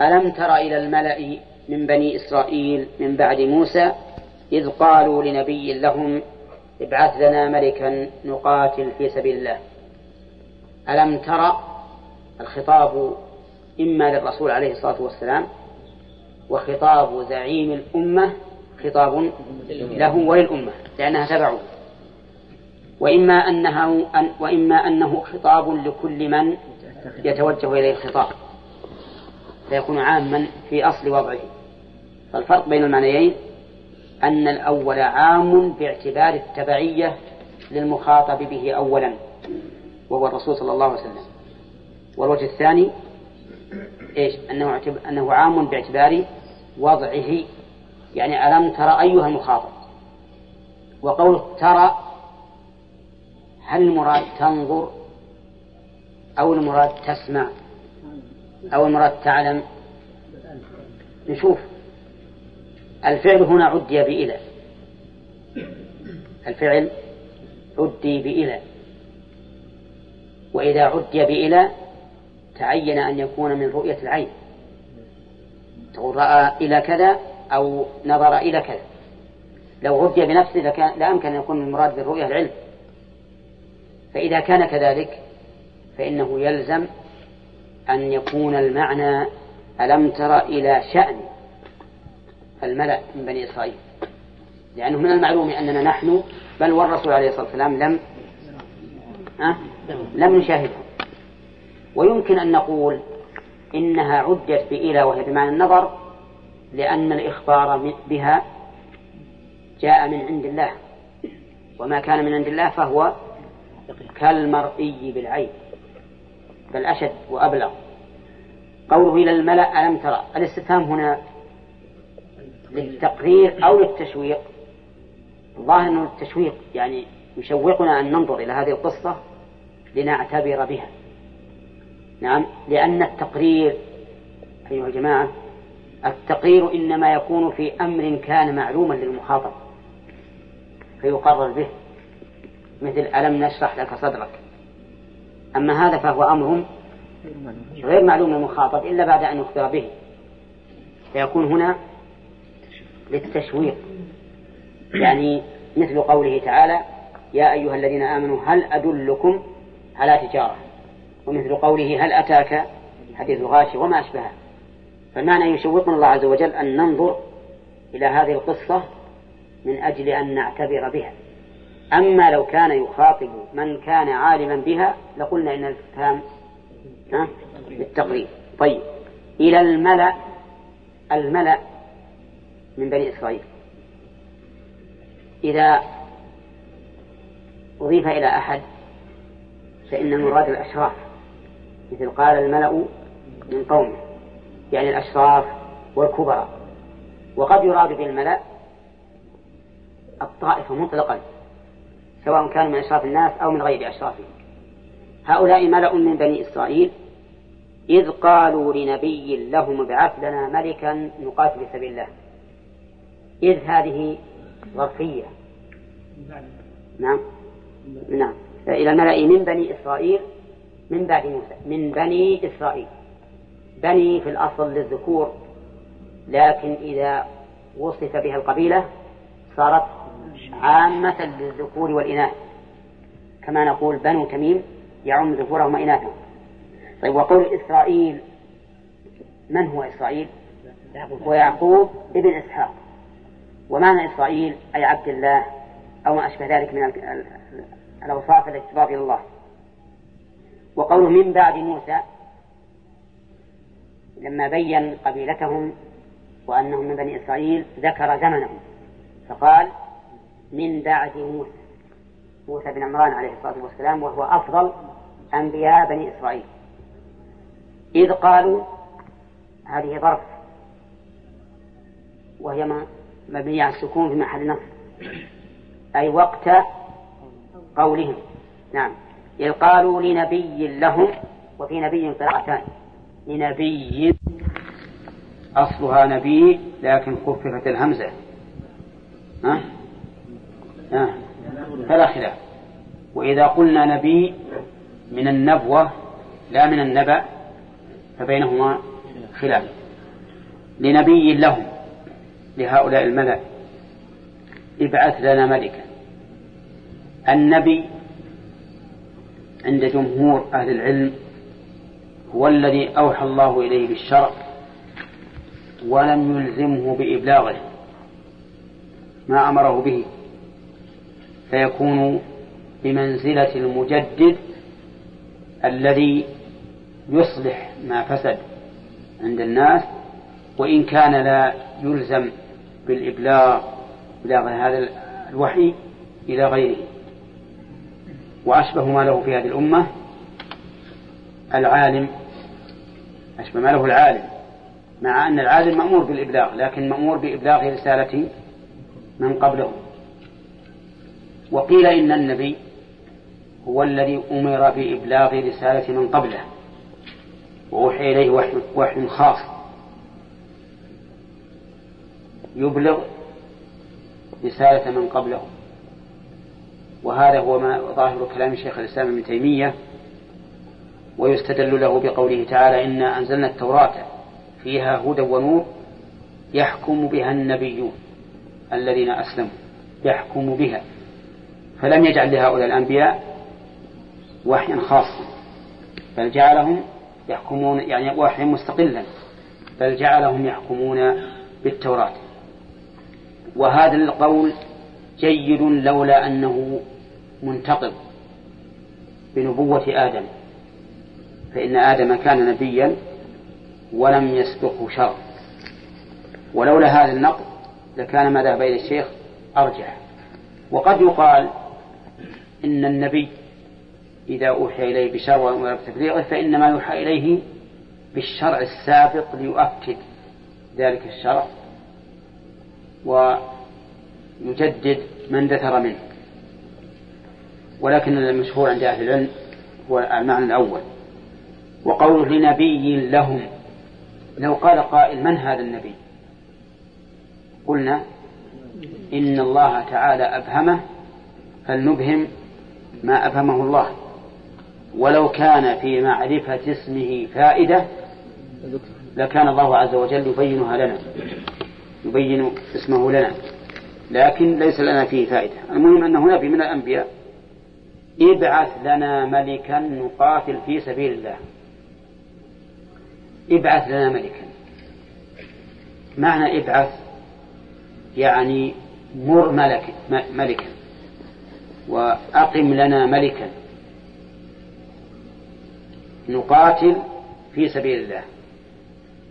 Speaker 1: ألم تر إلى الملأ من بني إسرائيل من بعد موسى إذ قالوا لنبي لهم ابعث لنا ملكا نقاتل في سبيل الله. ألم تر الخطاب إما للرسول عليه الصلاة والسلام وخطاب زعيم الأمة خطاب له وللأمة لأنها تبعه. وإما أنه أن وإما أنه خطاب لكل من يتوجه إليه الخطاب. فيكون عاما في أصل وضعه. فالفرق بين المعنيين أن الأول عام باعتبار التبعية للمخاطب به أولا وهو الرسول صلى الله عليه وسلم. والوجه الثاني إيش؟ أنه. أنه عام باعتبار وضعه يعني ألم ترى أيها المخاطب. وقوله ترى هل المراد تنظر أو المراد تسمع أو المراد تعلم؟ نشوف. الفعل هنا عدي بإلى. الفعل عدي بإلى. وإذا عدي بإلى تعين أن يكون من رؤية العين. تقول رأى إلى كذا أو نظر إلى كذا. لو عدي بنفسه لكان لا يمكن أن يكون المراد بالرؤية العلم. فإذا كان كذلك فإنه يلزم أن يكون المعنى ألم تر إلى شأن. الملأ من بني إسرائيل. لأنه من المعلوم أننا نحن بل والرسول عليه الصلاة والسلام لم أه؟ لم نشاهدهم ويمكن أن نقول إنها عدت بإلى وهي بمعنى النظر لأن الإخبار بها جاء من عند الله. وما كان من عند الله فهو كالمرئي بالعين بل أشد وأبلغ. قوله إلى الملأ ألم ترى؟ الاستفهام هنا للتقرير أو للتشويق. الظاهر أنه التشويق يعني يشوقنا أن ننظر إلى هذه القصة لنعتبر بها. نعم لأن التقرير أيها الجماعة التقرير إنما يكون في أمر كان معلوما للمخاطب فيقرر به مثل ألم نشرح لك صدرك. أما هذا فهو أمر غير معلوم للمخاطب إلا بعد أن يخبر به. فيكون هنا للتشويق. يعني مثل قوله تعالى يا أيها الذين آمنوا هل أدلكم على تجارة؟ ومثل قوله هل أتاك حديث غاشي وما أشبهه؟ فالمعنى يشوقنا الله عز وجل أن ننظر إلى هذه القصة من أجل أن نعتبر بها. أما لو كان يخاطب من كان عالما بها لقلنا إن الاستفهام بالتقريب طيب إلى الملأ الملأ من بني إسرائيل. إذا أضيف إلى أحد فإن المراد الأشراف مثل قال الملأ من قومه يعني الأشراف والكبراء وقد يراد بالملأ الطائفة مطلقا سواء كانوا من أشراف الناس أو من غير أشرافهم هؤلاء ملأ من بني إسرائيل إذ قالوا لنبي لهم ابعث لنا ملكا نقاتل في سبيل الله. إذ هذه ظرفية نعم. نعم. إلى الملأ من بني إسرائيل من بعد موسى من بني إسرائيل. بني في الأصل للذكور لكن إذا وصف بها القبيلة صارت عامة للذكور والإناث. كما نقول بنو تميم يعم ذكورهم وإناثهم طيب وقول إسرائيل من هو إسرائيل؟ ويعقوب ابن إسحاق. ومعنى إسرائيل أي عبد الله أو ما أشبه ذلك من الأوصاف التي تضاف إلى الله. وقوله من بعد موسى لما بين قبيلتهم وأنهم من بني إسرائيل ذكر زمنهم. فقال من بعد موسى. موسى بن عمران عليه الصلاة والسلام وهو أفضل أنبياء بني إسرائيل. إذ قالوا هذه ظرف وهي مبنية على السكون في محل نصب. أي وقت قولهم. نعم. إذ قالوا لنبي لهم وفي نبي قراءتان. لنبي أصلها نبي لكن خففت الهمزة. ها؟ ها؟ فلا خلاف. وإذا قلنا نبي من النبوة لا من النبأ فبينهما خلاف. لنبي لهم. لهؤلاء الملأ ابعث لنا ملكا. النبي عند جمهور أهل العلم هو الذي أوحى الله إليه بالشرع ولم يلزمه بإبلاغه. ما أمره به؟ فيكون بمنزلة المجدد الذي يصلح ما فسد عند الناس وإن كان لا يلزم بالإبلاغ إبلاغ هذا الوحي إلى غيره. وأشبه ما له في هذه الأمة العالم أشبه ما له العالم مع أن العالم مأمور بالإبلاغ لكن مأمور بإبلاغ رسالة من قبله. وقيل إن النبي هو الذي أمر بإبلاغ رسالة من قبله. وأوحي إليه وحي, وحي خاص. يبلغ رسالة من قبله. وهذا هو ما ظاهر كلام شيخ الإسلام ابن تيمية ويستدل له بقوله تعالى إنا أنزلنا التوراة فيها هدى ونور يحكم بها النبيون الذين أسلموا يحكم بها. فلم يجعل لهؤلاء الأنبياء وحيا خاصا بل جعلهم يحكمون يعني وحيا مستقلا بل جعلهم يحكمون بالتوراة. وهذا القول جيد لولا أنه منتقض بنبوة آدم فإن آدم كان نبيا ولم يسبقه شر ولولا هذا النقد لكان ما ذهب إلى الشيخ؟ أرجح. وقد يقال إن النبي إذا أوحي إليه بشر وأمر بتبليغه فإنما يوحى إليه بالشرع السابق ليؤكد ذلك الشرع. ويجدد ما اندثر منه. ولكن المشهور عند أهل العلم هو المعنى الأول. وقوله لنبي لهم لو قال قائل من هذا النبي؟ قلنا إن الله تعالى أبهمه فلنبهم ما أبهمه الله. ولو كان في معرفة اسمه فائدة لكان الله عز وجل يبينها لنا. يبين اسمه لنا. لكن ليس لنا فيه فائدة. المهم أنه نبي من الأنبياء ابعث لنا ملكا نقاتل في سبيل الله. ابعث لنا ملكا. معنى ابعث يعني مر ملك ملكا. وأقم لنا ملكا. نقاتل في سبيل الله.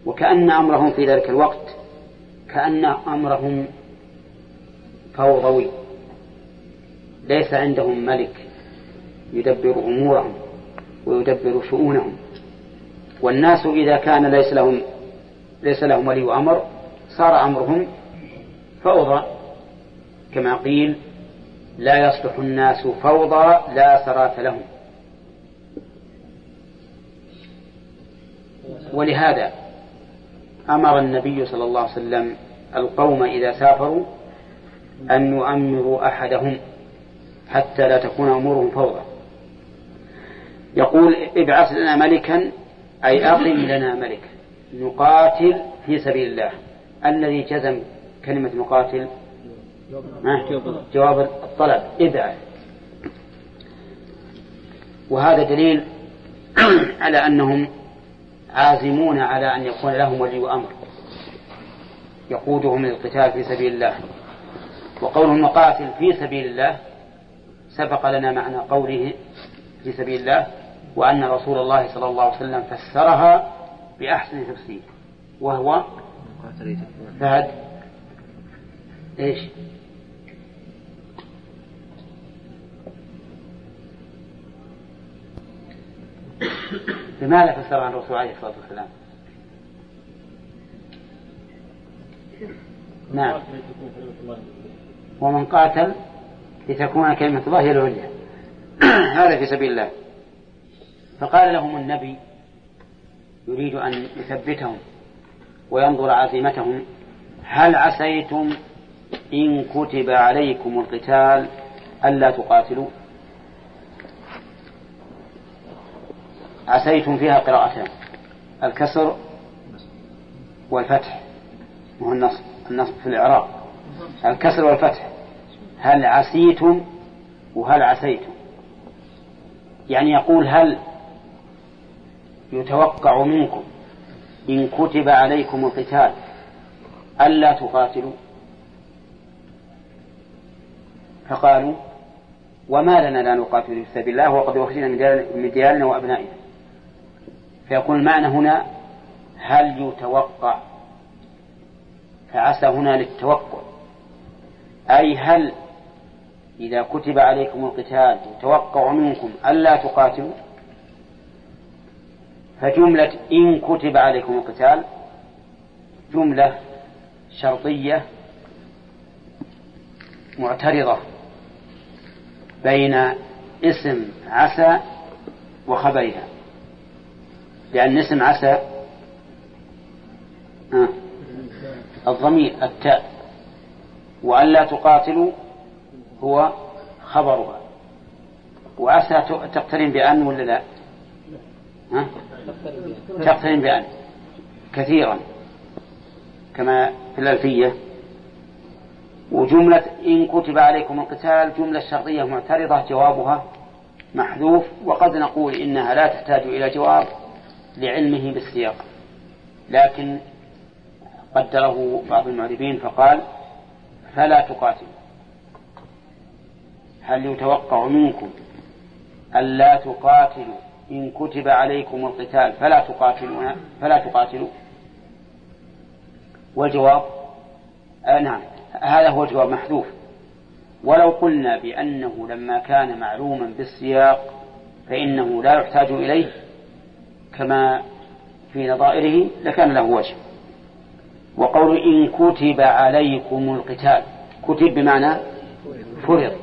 Speaker 1: وكأن أمرهم في ذلك الوقت كأن أمرهم فوضوي. ليس عندهم ملك يدبر أمورهم ويدبر شؤونهم. والناس إذا كان ليس لهم ليس لهم ولي أمر صار أمرهم فوضى. كما قيل لا يصلح الناس فوضى لا سرات لهم. ولهذا أمر النبي صلى الله عليه وسلم القوم إذا سافروا أن يؤمروا أحدهم حتى لا تكون أمورهم فوضى. يقول ابعث لنا ملكا أي أقم لنا ملكا. نقاتل في سبيل الله. الذي جزم كلمة نقاتل ها؟ جواب الطلب. إذا وهذا دليل على أنهم عازمون على أن يكون لهم ولي أمر. يقودهم للقتال في سبيل الله. وقولهم نقاتل في سبيل الله سبق لنا معنى قوله في سبيل الله وأن رسول الله صلى الله عليه وسلم فسرها بأحسن تفسير وهو فهد إيش؟ بماذا فسرها الرسول عليه الصلاة والسلام؟ نعم. ومن قاتل لتكون كلمة الله هي العليا. هذا في سبيل الله. فقال لهم النبي يريد أن يثبتهم وينظر عزيمتهم. هل عسيتم إن كتب عليكم القتال ألا تقاتلوا؟ عسيتم فيها قراءتان الكسر والفتح وهو النصب النصب في الإعراب. الكسر والفتح هل عسيتم وهل عسيتم؟ يعني يقول هل يتوقع منكم إن كتب عليكم القتال ألا تقاتلوا؟ فقالوا وما لنا لا نقاتل في سبيل الله وقد أخرجنا من ديارنا وأبنائنا. فيكون المعنى هنا هل يتوقع؟ فعسى هنا للتوقع. أي هل إذا كتب عليكم القتال يتوقع منكم ألا تقاتلوا؟ فجملة إن كتب عليكم القتال جملة شرطية معترضة بين اسم عسى وخبرها. لأن اسم عسى. آه. الضمير التاء. وألا تقاتلوا هو خبرها. وعسى تقترن بأن ولا لا؟ ها؟ تقترن بأن. كثيرا. كما في الألفية. وجملة إن كتب عليكم القتال جملة شرطية معترضة جوابها محذوف. وقد نقول إنها لا تحتاج إلى جواب. لعلمه بالسياق. لكن قدره بعض المعربين فقال فلا تقاتل. هل يتوقع منكم ألا تقاتلوا؟ إن كتب عليكم القتال فلا تقاتلون فلا تقاتلوا. والجواب آه نعم هذا هو الجواب محذوف. ولو قلنا بأنه لما كان معلوما بالسياق فإنه لا يحتاج إليه كما في نظائره لكان له وجه. وقول إن كتب عليكم القتال كتب بمعنى فرض.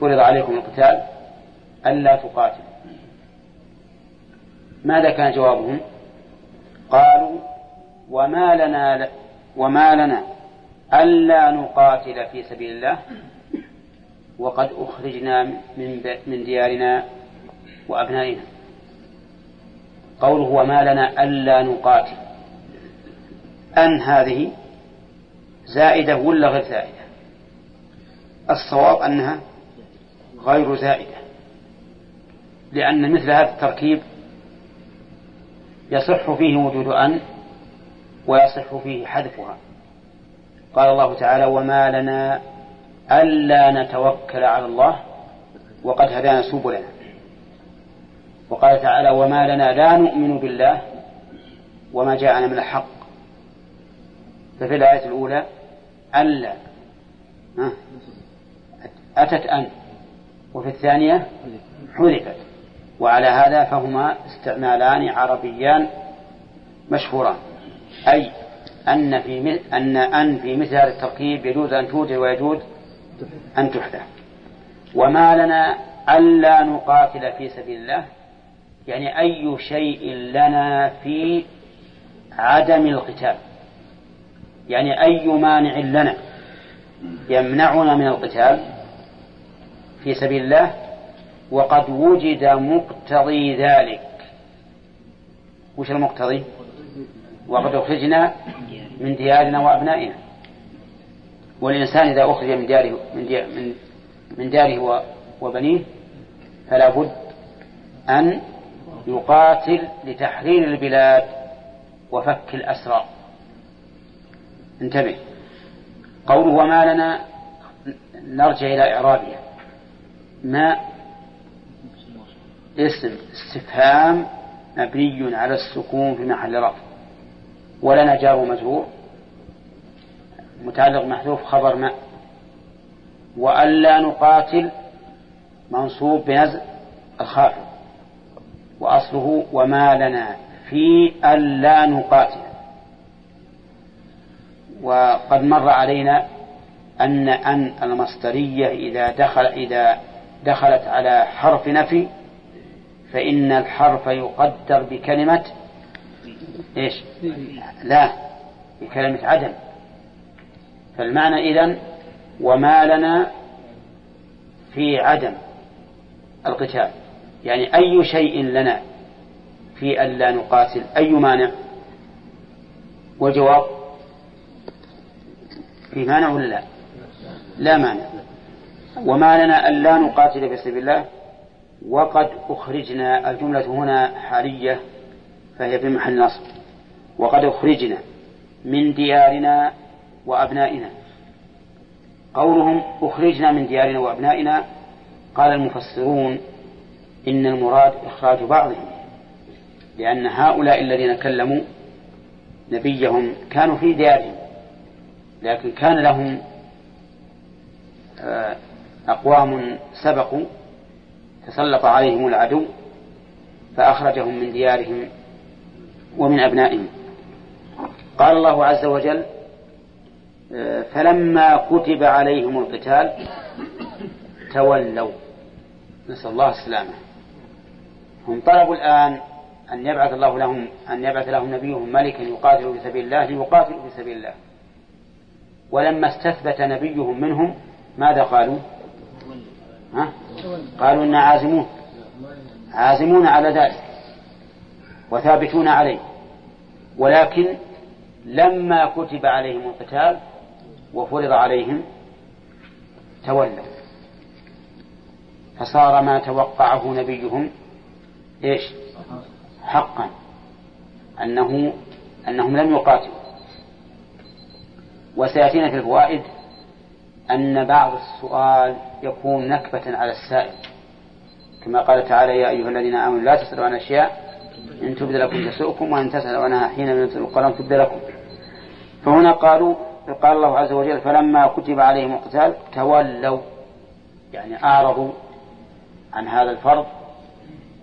Speaker 1: فرض عليكم القتال ألا تقاتل ماذا كان جوابهم؟ قالوا وما لنا وما لنا ألا نقاتل في سبيل الله وقد أخرجنا من من ديارنا وأبنائنا. قوله وما لنا ألا نقاتل. أن هذه زائدة ولا غير زائدة؟ الصواب أنها غير زائدة. لأن مثل هذا التركيب يصح فيه وجود أن ويصح فيه حذفها. قال الله تعالى وما لنا ألا نتوكل على الله وقد هدانا سبلنا. وقال تعالى وما لنا لا نؤمن بالله وما جاءنا من الحق. ففي الآية الأولى ألا أتت أن وفي الثانية حذفت وعلى هذا فهما استعمالان عربيان مشهوران. أي أن في أن أن في مثل هذا التركيب يجوز أن توجد ويجوز أن تحدث. وما لنا ألا نقاتل في سبيل الله يعني أي شيء لنا في عدم القتال. يعني أي مانع لنا يمنعنا من القتال في سبيل الله وقد وجد مقتضي ذلك. وش المقتضي؟ وقد أخرجنا من ديارنا وأبنائنا. والإنسان إذا أخرج من داره من من داره وبنيه فلا بد أن يقاتل لتحرير البلاد وفك الأسرى. انتبه. قوله وما لنا نرجع إلى إعرابها. ما؟ اسم استفهام مبني على السكون في محل رفع. ولنا جار مجرور. متعلق محذوف خبر ما. وألا نقاتل منصوب بنزع الخافض وأصله وما لنا في ألا نقاتل. وقد مر علينا أن أن المصدرية إذا دخل إذا دخلت على حرف نفي فإن الحرف يقدر بكلمة إيش؟ لا بكلمة عدم. فالمعنى إذن وما لنا في عدم القتال. يعني أي شيء لنا في أن لا نقاتل أي مانع؟ والجواب؟ في مانع ولا لا؟ لا مانع. وما لنا أن لا نقاتل في سبيل الله؟ وقد أخرجنا الجملة هنا حالية فهي في محل نصب. وقد أخرجنا من ديارنا وأبنائنا. قولهم أخرجنا من ديارنا وأبنائنا قال المفسرون إن المراد إخراج بعضهم لأن هؤلاء الذين كلموا نبيهم كانوا في ديارهم لكن كان لهم آه، أقوام سبقوا تسلط عليهم العدو فأخرجهم من ديارهم ومن أبنائهم. قال الله عز وجل آه، فلما كتب عليهم القتال تولوا. نسأل الله السلامة. هم طلبوا الآن أن يبعث الله لهم أن يبعث لهم نبيهم ملكا يقاتل في سبيل الله ليقاتلوا في سبيل الله. ولما استثبت نبيهم منهم ماذا قالوا؟ ها؟ قالوا إنا عازمون. عازمون على ذلك. وثابتون عليه. ولكن لما كتب عليهم القتال وفرض عليهم تولوا فصار ما توقعه نبيهم إيش؟ حقا. انه أنهم لم يقاتلوا. وسيأتينا في الفوائد أن بعض السؤال يكون نكبة على السائل. كما قال تعالى يا أيها الذين آمنوا لا تسألوا عن أشياء إن تبد لكم تسؤكم وإن تسألوا عنها حين ينزل القران تبد لكم. فهنا قالوا قال الله عز وجل فلما كتب عليهم القتال تولوا يعني أعرضوا عن هذا الفرض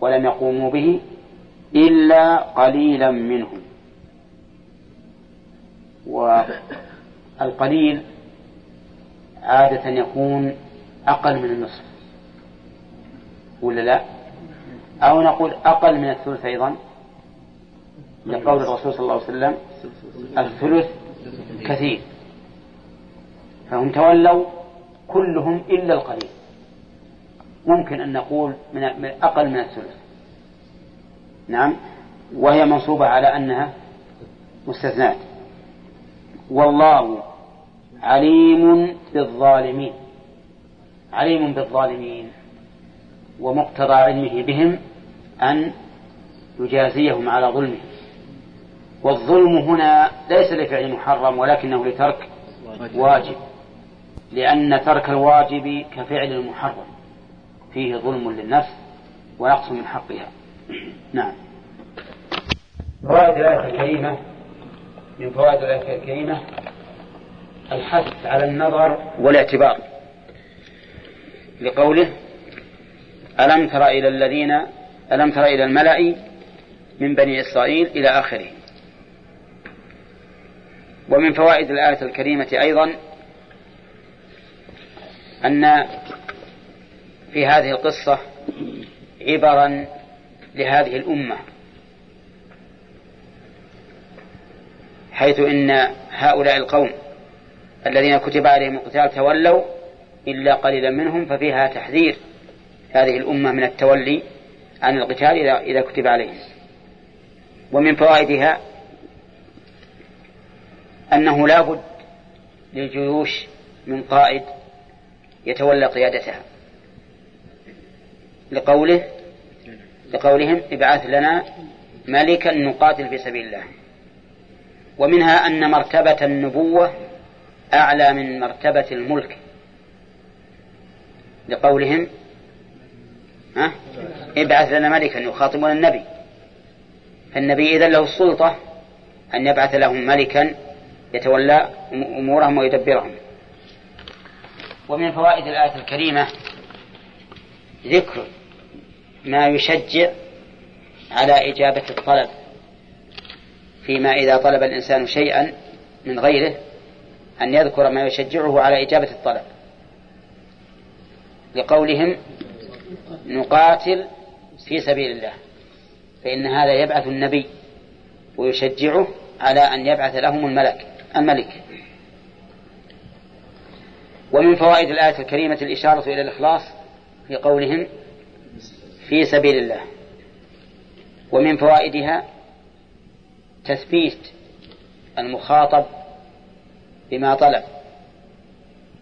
Speaker 1: ولم يقوموا به إلا قليلا منهم. والقليل عادة يكون أقل من النصف. ولا لا؟ أو نقول أقل من الثلث أيضا. لقول الرسول صلى الله عليه وسلم الثلث كثير. فهم تولوا كلهم إلا القليل. ممكن أن نقول من أقل من الثلث. نعم. وهي منصوبة على أنها مستثنات والله عليم بالظالمين. عليم بالظالمين. ومقتضى علمه بهم أن يجازيهم على ظلمهم والظلم هنا ليس لفعل محرم ولكنه لترك واجب. لأن ترك الواجب كفعل المحرم. فيه ظلم للنفس ونقص من حقها. نعم. فوائد الآية الكريمة من فوائد الآية الكريمة الحث على النظر والاعتبار. لقوله ألم تر إلى الذين ألم تر إلى الملأ من بني إسرائيل إلى آخره؟ ومن فوائد الآية الكريمة أيضا أن في هذه القصة عبرا لهذه الأمة حيث إن هؤلاء القوم الذين كتب عليهم القتال تولوا إلا قليلا منهم ففيها تحذير هذه الأمة من التولي عن القتال إذا كتب عليهم. ومن فوائدها أنه لا بد للجيوش من قائد يتولى قيادتها. لقوله لقولهم ابعث لنا ملكا نقاتل في سبيل الله. ومنها أن مرتبة النبوة أعلى من مرتبة الملك. لقولهم ها؟ ابعث لنا ملكا يخاطبون النبي. فالنبي إذا له السلطة أن يبعث لهم ملكا يتولى أمورهم ويدبرهم. ومن فوائد الآية الكريمة ذكر ما يشجع على إجابة الطلب فيما إذا طلب الإنسان شيئا من غيره أن يذكر ما يشجعه على إجابة الطلب. لقولهم نقاتل في سبيل الله فإن هذا يبعث النبي ويشجعه على أن يبعث لهم الملك الملك. ومن فوائد الآية الكريمة الإشارة إلى الإخلاص في قولهم في سبيل الله. ومن فوائدها تثبيت المخاطب بما طلب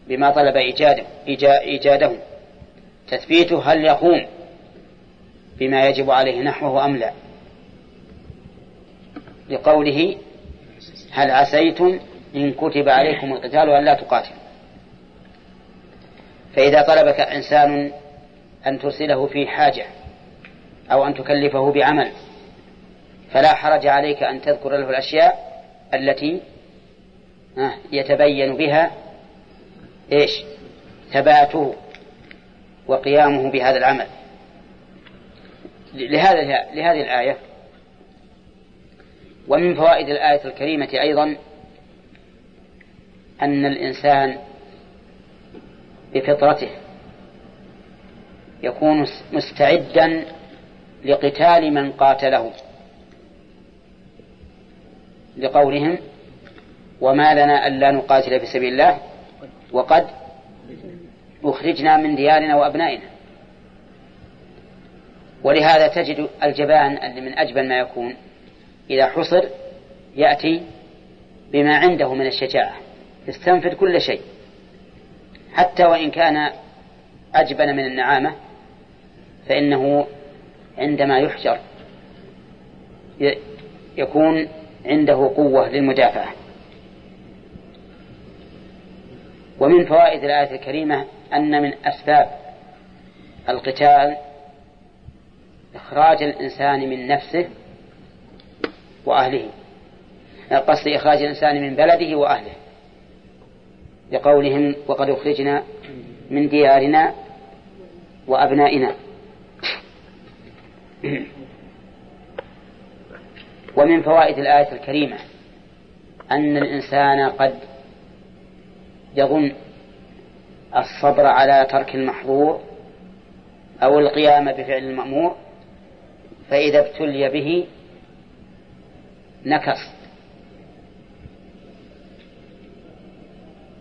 Speaker 1: بما طلب إيجاده إيجاده. تثبيته هل يقوم بما يجب عليه نحوه أم لا؟ لقوله هل عسيتم إن كتب عليكم القتال أن لا تقاتلوا؟ فإذا طلبك إنسان أن ترسله في حاجة أو أن تكلفه بعمل. فلا حرج عليك أن تذكر له الأشياء التي يتبين بها إيش؟ ثباته وقيامه بهذا العمل. لهذا لهذه الآية. ومن فوائد الآية الكريمة أيضا أن الإنسان بفطرته يكون مستعدا لقتال من قاتله. لقولهم وما لنا ألا نقاتل في سبيل الله وقد أخرجنا من ديارنا وأبنائنا. ولهذا تجد الجبان اللي من أجبن ما يكون إذا حصر يأتي بما عنده من الشجاعة. يستنفذ كل شيء. حتى وإن كان أجبن من النعامة فإنه عندما يحجر يكون عنده قوة للمدافعة. ومن فوائد الآية الكريمة أن من أسباب القتال إخراج الإنسان من نفسه وأهله. قصد إخراج الإنسان من بلده وأهله. لقولهم وقد أخرجنا من ديارنا وأبنائنا. ومن فوائد الآية الكريمة أن الإنسان قد يظن الصبر على ترك المحظور أو القيام بفعل المأمور فإذا ابتلي به نكص.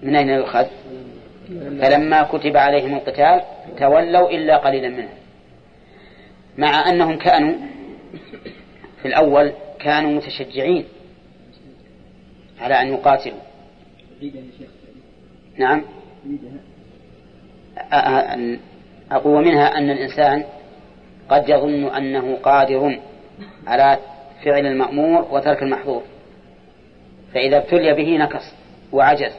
Speaker 1: من أين يؤخذ؟ فلما كتب عليهم القتال تولوا إلا قليلا منهم مع أنهم كانوا في الأول كانوا متشجعين على أن يقاتلوا. نعم. أقوى منها أن الإنسان قد يظن أنه قادر على فعل المأمور وترك المحظور. فإذا ابتلي به نكص وعجز؟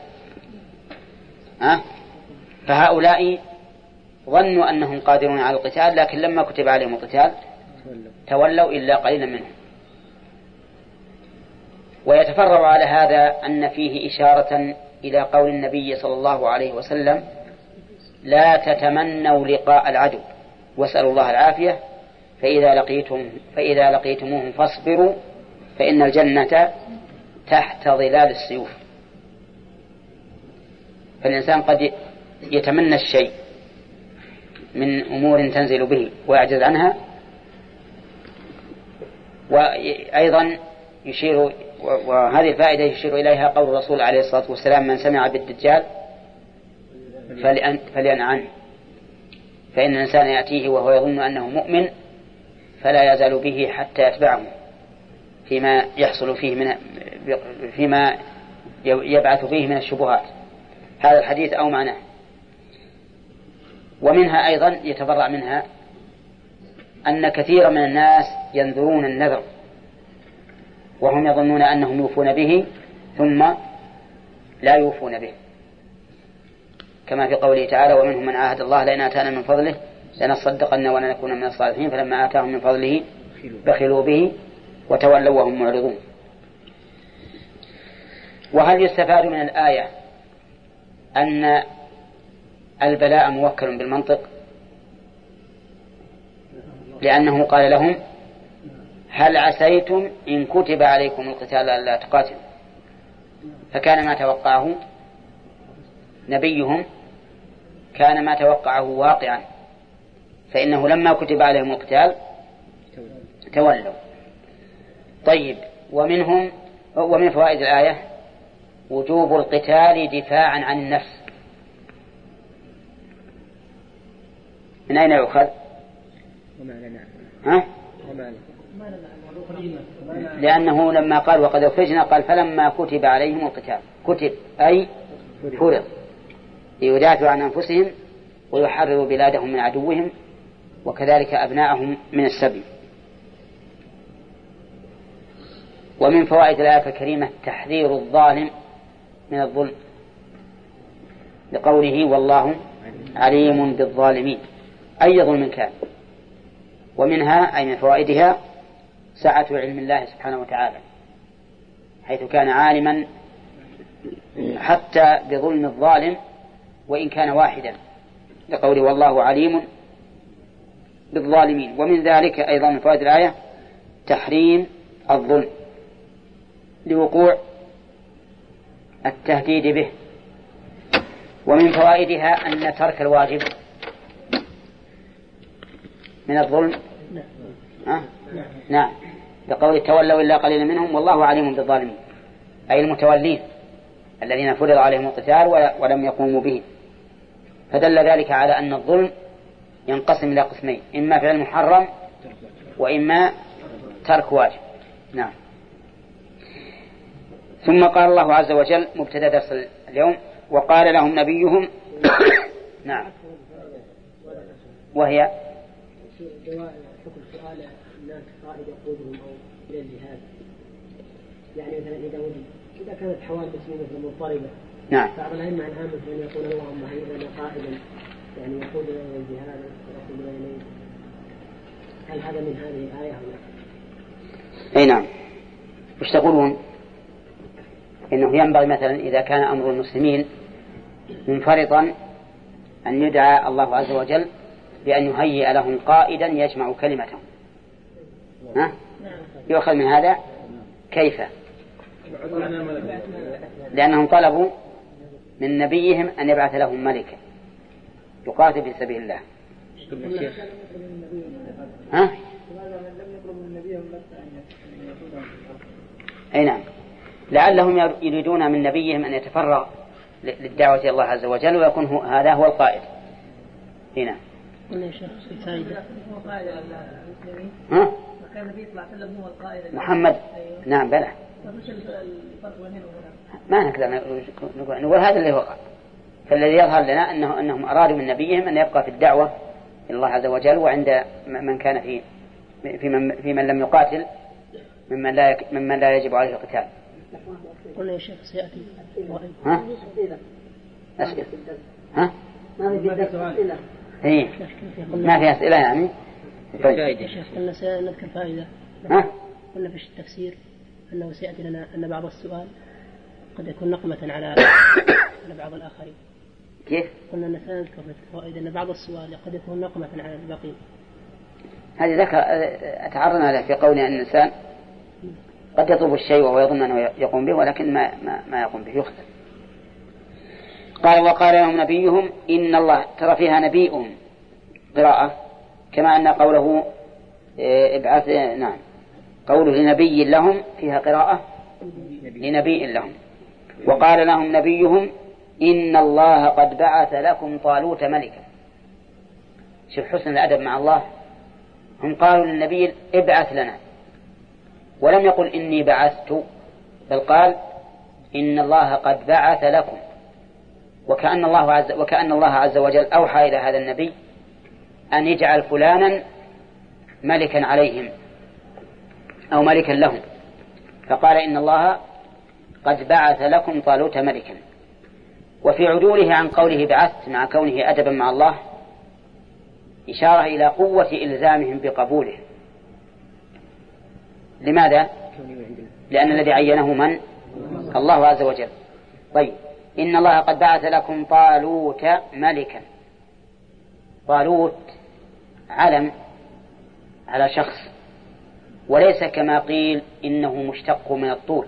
Speaker 1: فهؤلاء ظنوا أنهم قادرون على القتال لكن لما كتب عليهم القتال تولوا إلا قليلا منهم. ويتفرع على هذا أن فيه إشارة إلى قول النبي صلى الله عليه وسلم لا تتمنوا لقاء العدو واسألوا الله العافية فإذا لقيتم فإذا لقيتموهم فاصبروا فإن الجنة تحت ظلال السيوف. فالإنسان قد يتمنى الشيء. من أمور تنزل به ويعجز عنها وأيضا يشير وهذه الفائدة يشير إليها قول الرسول عليه الصلاة والسلام من سمع بالدجال فليأن عنه. فإن الإنسان يأتيه وهو يظن أنه مؤمن فلا يزال به حتى يتبعه فيما يحصل فيه من فيما يبعث فيه من الشبهات. هذا الحديث أو معناه. ومنها أيضا يتبرع منها أن كثيرا من الناس ينذرون النذر وهم يظنون أنهم يوفون به ثم لا يوفون به. كما في قوله تعالى ومنهم من عاهد الله لئن آتانا من فضله لنصدقن ولنكون من الصالحين فلما آتاهم من فضله بخلوا به وتولوا وهم معرضون. وهل يستفاد من الآية أن البلاء موكل بالمنطق. لأنه قال لهم هل عسيتم إن كتب عليكم القتال ألا تقاتلوا؟ فكان ما توقعه نبيهم كان ما توقعه واقعا. فإنه لما كتب عليهم القتال تولوا. طيب ومنهم ومن فوائد الآية وجوب القتال دفاعا عن النفس. من أين يؤخذ؟
Speaker 5: وما لنا.
Speaker 1: ها؟
Speaker 5: وما لنا.
Speaker 1: لأنه لما قال وقد أخرجنا قال فلما كتب عليهم القتال. كتب أي فرض. ليدافعوا عن أنفسهم ويحرروا بلادهم من عدوهم وكذلك أبناءهم من السبي. ومن فوائد الآية الكريمة تحذير الظالم من الظلم. لقوله والله عليم بالظالمين. أي ظلم كان. ومنها أي من فوائدها سعة علم الله سبحانه وتعالى حيث كان عالما حتى بظلم الظالم وإن كان واحدا. لقوله والله عليم بالظالمين. ومن ذلك أيضا من فوائد الآية تحريم الظلم لوقوع التهديد به. ومن فوائدها أن ترك الواجب من الظلم؟ أه؟ نعم. لقول تولوا إلا قليلا منهم والله عليم بالظالمين. أي المتولين الذين فرض عليهم القتال ولم يقوموا به. فدل ذلك على أن الظلم ينقسم إلى قسمين إما فعل محرم وإما ترك واجب. نعم. ثم قال الله عز وجل مبتدا درس اليوم وقال لهم نبيهم نعم. وهي
Speaker 2: حكم سؤال الناس قائد يقودهم أو إلى الجهاد. يعني مثلا إذا وجد إذا كانت حوادث مثلا مضطربة.
Speaker 1: نعم.
Speaker 2: بعض الأئمة عنها مثلا يقول اللهم هيئ لنا قائدا يعني يقودنا إلى الجهاد ويقودنا إليه. هل هذا من هذه الآية أو لا؟
Speaker 1: أي نعم. وش تقولون؟ إنه ينبغي مثلا إذا كان أمر المسلمين منفرطا أن يدعى الله عز وجل بأن يهيئ لهم قائدا يجمع كلمتهم. ها؟ يؤخذ من هذا كيف؟ لأنهم طلبوا من نبيهم أن يبعث لهم ملكا يقاتل في سبيل الله. ها؟ أي نعم. لعلهم يريدون من نبيهم أن يتفرغ للدعوة إلى الله عز وجل ويكون هذا هو القائد. هنا
Speaker 2: قلنا يا شيخ فائدة
Speaker 1: ها؟
Speaker 2: كان النبي صلى الله عليه وسلم هو القائد
Speaker 1: محمد
Speaker 2: أيوه.
Speaker 1: نعم بلى ما نقدر نقول, نقول هذا اللي وقع فالذي يظهر لنا أنه أنهم أرادوا من نبيهم أن يبقى في الدعوة إلى الله عز وجل وعند من كان في في من, في من لم يقاتل ممن لا يك ممن لا يجب عليه القتال.
Speaker 2: قلنا يا شيخ سيأتي
Speaker 1: ها؟ أسئلة ها؟
Speaker 2: ما في أسئلة
Speaker 1: إيه. ما في أسئلة يعني؟
Speaker 2: طيب. يا شيخ قلنا سنذكر فائدة.
Speaker 1: ها؟
Speaker 2: قلنا في التفسير أنه سيأتي لنا أن بعض السؤال قد يكون نقمة على على بعض الآخرين.
Speaker 1: كيف؟
Speaker 2: قلنا أن سنذكر الفوائد أن بعض السؤال قد يكون نقمة على الباقين.
Speaker 1: هذه ذكر أتعرضنا له في قولنا أن الإنسان قد يطلب الشيء وهو يظن أنه يقوم به ولكن ما ما, ما يقوم به يخطئ. قال وقال لهم نبيهم إن الله ترى فيها نبيهم قراءة كما أن قوله إيه، ابعث نعم. قوله لنبي لهم فيها قراءة لنبي لهم. وقال لهم نبيهم إن الله قد بعث لكم طالوت ملكا. شوف حسن الأدب مع الله. هم قالوا للنبي ابعث لنا. ولم يقل إني بعثت بل قال إن الله قد بعث لكم. وكأن الله عز وكأن الله عز وجل أوحى إلى هذا النبي أن يجعل فلانا ملكا عليهم أو ملكا لهم. فقال إن الله قد بعث لكم طالوت ملكا. وفي عدوله عن قوله بعثت مع كونه أدبا مع الله إشارة إلى قوة إلزامهم بقبوله. لماذا؟ لأن الذي عينه من؟ الله عز وجل. طيب. إن الله قد بعث لكم طالوت ملكا. طالوت علم على شخص. وليس كما قيل إنه مشتق من الطول.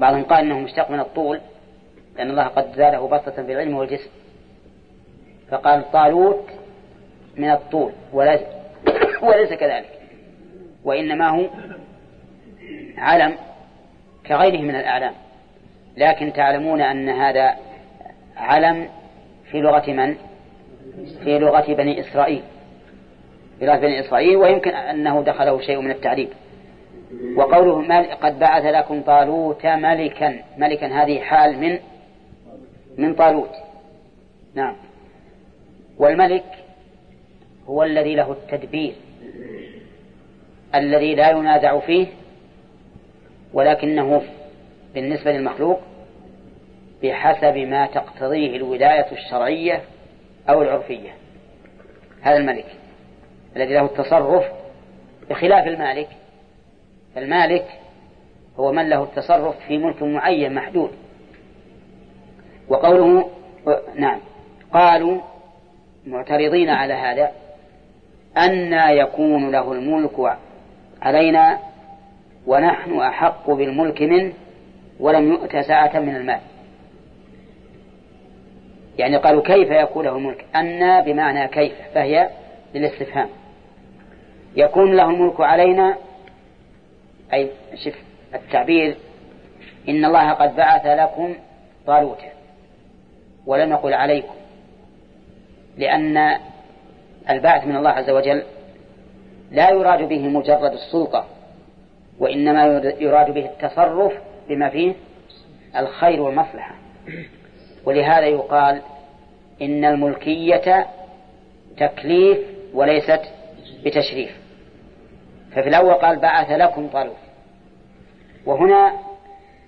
Speaker 1: بعضهم قال إنه مشتق من الطول لأن الله قد زاده بسطة في العلم والجسم. فقال طالوت من الطول وليس, وليس كذلك. وإنما هو علم كغيره من الأعلام. لكن تعلمون أن هذا علم في لغة من؟ في لغة بني إسرائيل. في لغة بني إسرائيل ويمكن أنه دخله شيء من التعريب وقوله قد بعث لكم طالوت ملكا. ملكا هذه حال من من طالوت. نعم. والملك هو الذي له التدبير الذي لا ينازع فيه ولكنه بالنسبة للمخلوق بحسب ما تقتضيه الولاية الشرعية أو العرفية. هذا الملك الذي له التصرف بخلاف المالك. المالك هو من له التصرف في ملك معين محدود. وقوله نعم قالوا معترضين على هذا أن يكون له الملك علينا ونحن أحق بالملك منه ولم يؤت ساعة من المال. يعني قالوا كيف يكون له الملك؟ أن بمعنى كيف فهي للاستفهام. يكون له الملك علينا أي شف التعبير إن الله قد بعث لكم طالوت ولم يقل عليكم لأن البعث من الله عز وجل لا يراد به مجرد السلطة وإنما يراد به التصرف بما فيه الخير والمصلحة. ولهذا يقال إن الملكية تكليف وليست بتشريف. ففي الأول قال بعث لكم طالوت. وهنا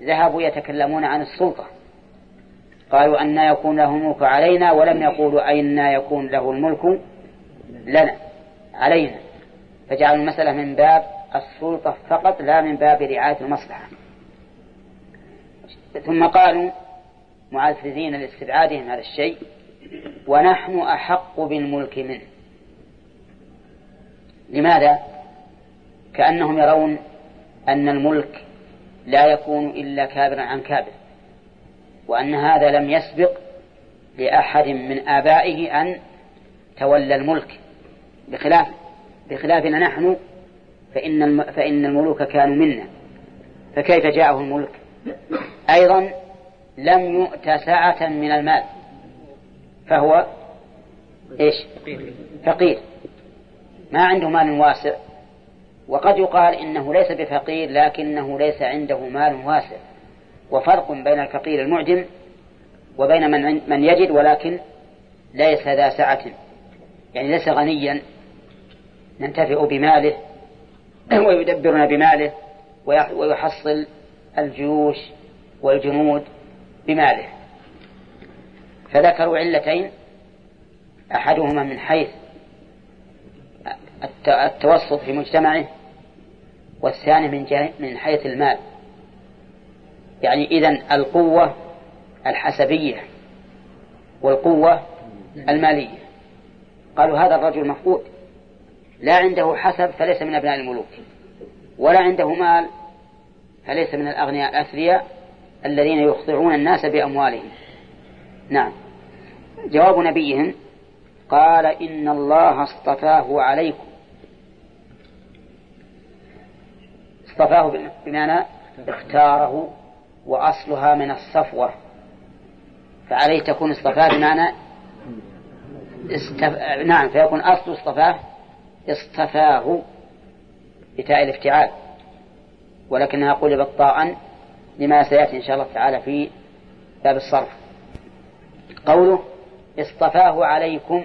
Speaker 1: ذهبوا يتكلمون عن السلطة. قالوا أن يكون له الملك علينا ولم يقولوا أين يكون له الملك لنا علينا. فجعلوا المسألة من باب السلطة فقط لا من باب رعاية المصلحة. ثم قالوا معززين لاستبعادهم هذا الشيء ونحن أحق بالملك منه. لماذا؟ كأنهم يرون أن الملك لا يكون إلا كابرا عن كابر وأن هذا لم يسبق لأحد من آبائه أن تولى الملك. بخلاف بخلافنا نحن فإن فإن الملوك كانوا منا. فكيف جاءه الملك؟ أيضا لم يؤت سعة من المال. فهو إيش؟ فقير. ما عنده مال واسع. وقد يقال إنه ليس بفقير لكنه ليس عنده مال واسع. وفرق بين الفقير المعدم وبين من, من يجد ولكن ليس ذا سعة. يعني ليس غنيا. ننتفع بماله ويدبرنا بماله ويحصل الجيوش والجنود بماله. فذكروا علتين أحدهما من حيث التوسط في مجتمعه والثاني من من حيث المال. يعني إذن القوة الحسبية والقوة المالية. قالوا هذا الرجل مفقود. لا عنده حسب فليس من أبناء الملوك ولا عنده مال فليس من الأغنياء الأثرياء الذين يخضعون الناس بأموالهم. نعم. جواب نبيهم قال إن الله اصطفاه عليكم. اصطفاه بمعنى اختاره وأصلها من الصفوة. فعليه تكون اصطفاه بمعنى استف... نعم فيكون أصل اصطفاه اصطفاه بتاء الافتعال. ولكنها قلبت طاء لما سيأتي إن شاء الله تعالى في باب الصرف. قوله اصطفاه عليكم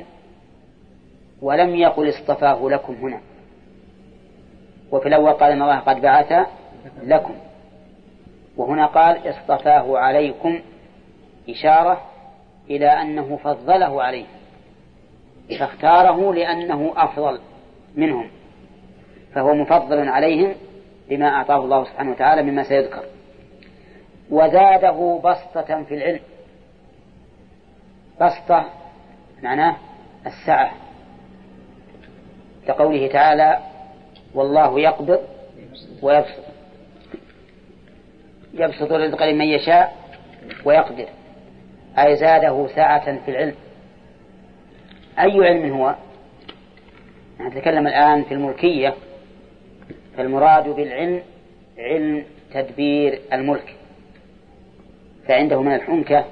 Speaker 1: ولم يقل اصطفاه لكم هنا. وفي الأول قال إن الله قد بعث لكم. وهنا قال اصطفاه عليكم إشارة إلى أنه فضله عليه. فاختاره لأنه أفضل منهم. فهو مفضل عليهم بما أعطاه الله سبحانه وتعالى مما سيذكر. وزاده بسطة في العلم. بسطة معناه السعة. كقوله تعالى والله يقبض ويبسط. يبسط الرزق لمن يشاء ويقدر. أي زاده سعة في العلم. أي علم هو؟ نتكلم الآن في الملكية. فالمراد بالعلم علم تدبير الملك. فعنده من الحنكة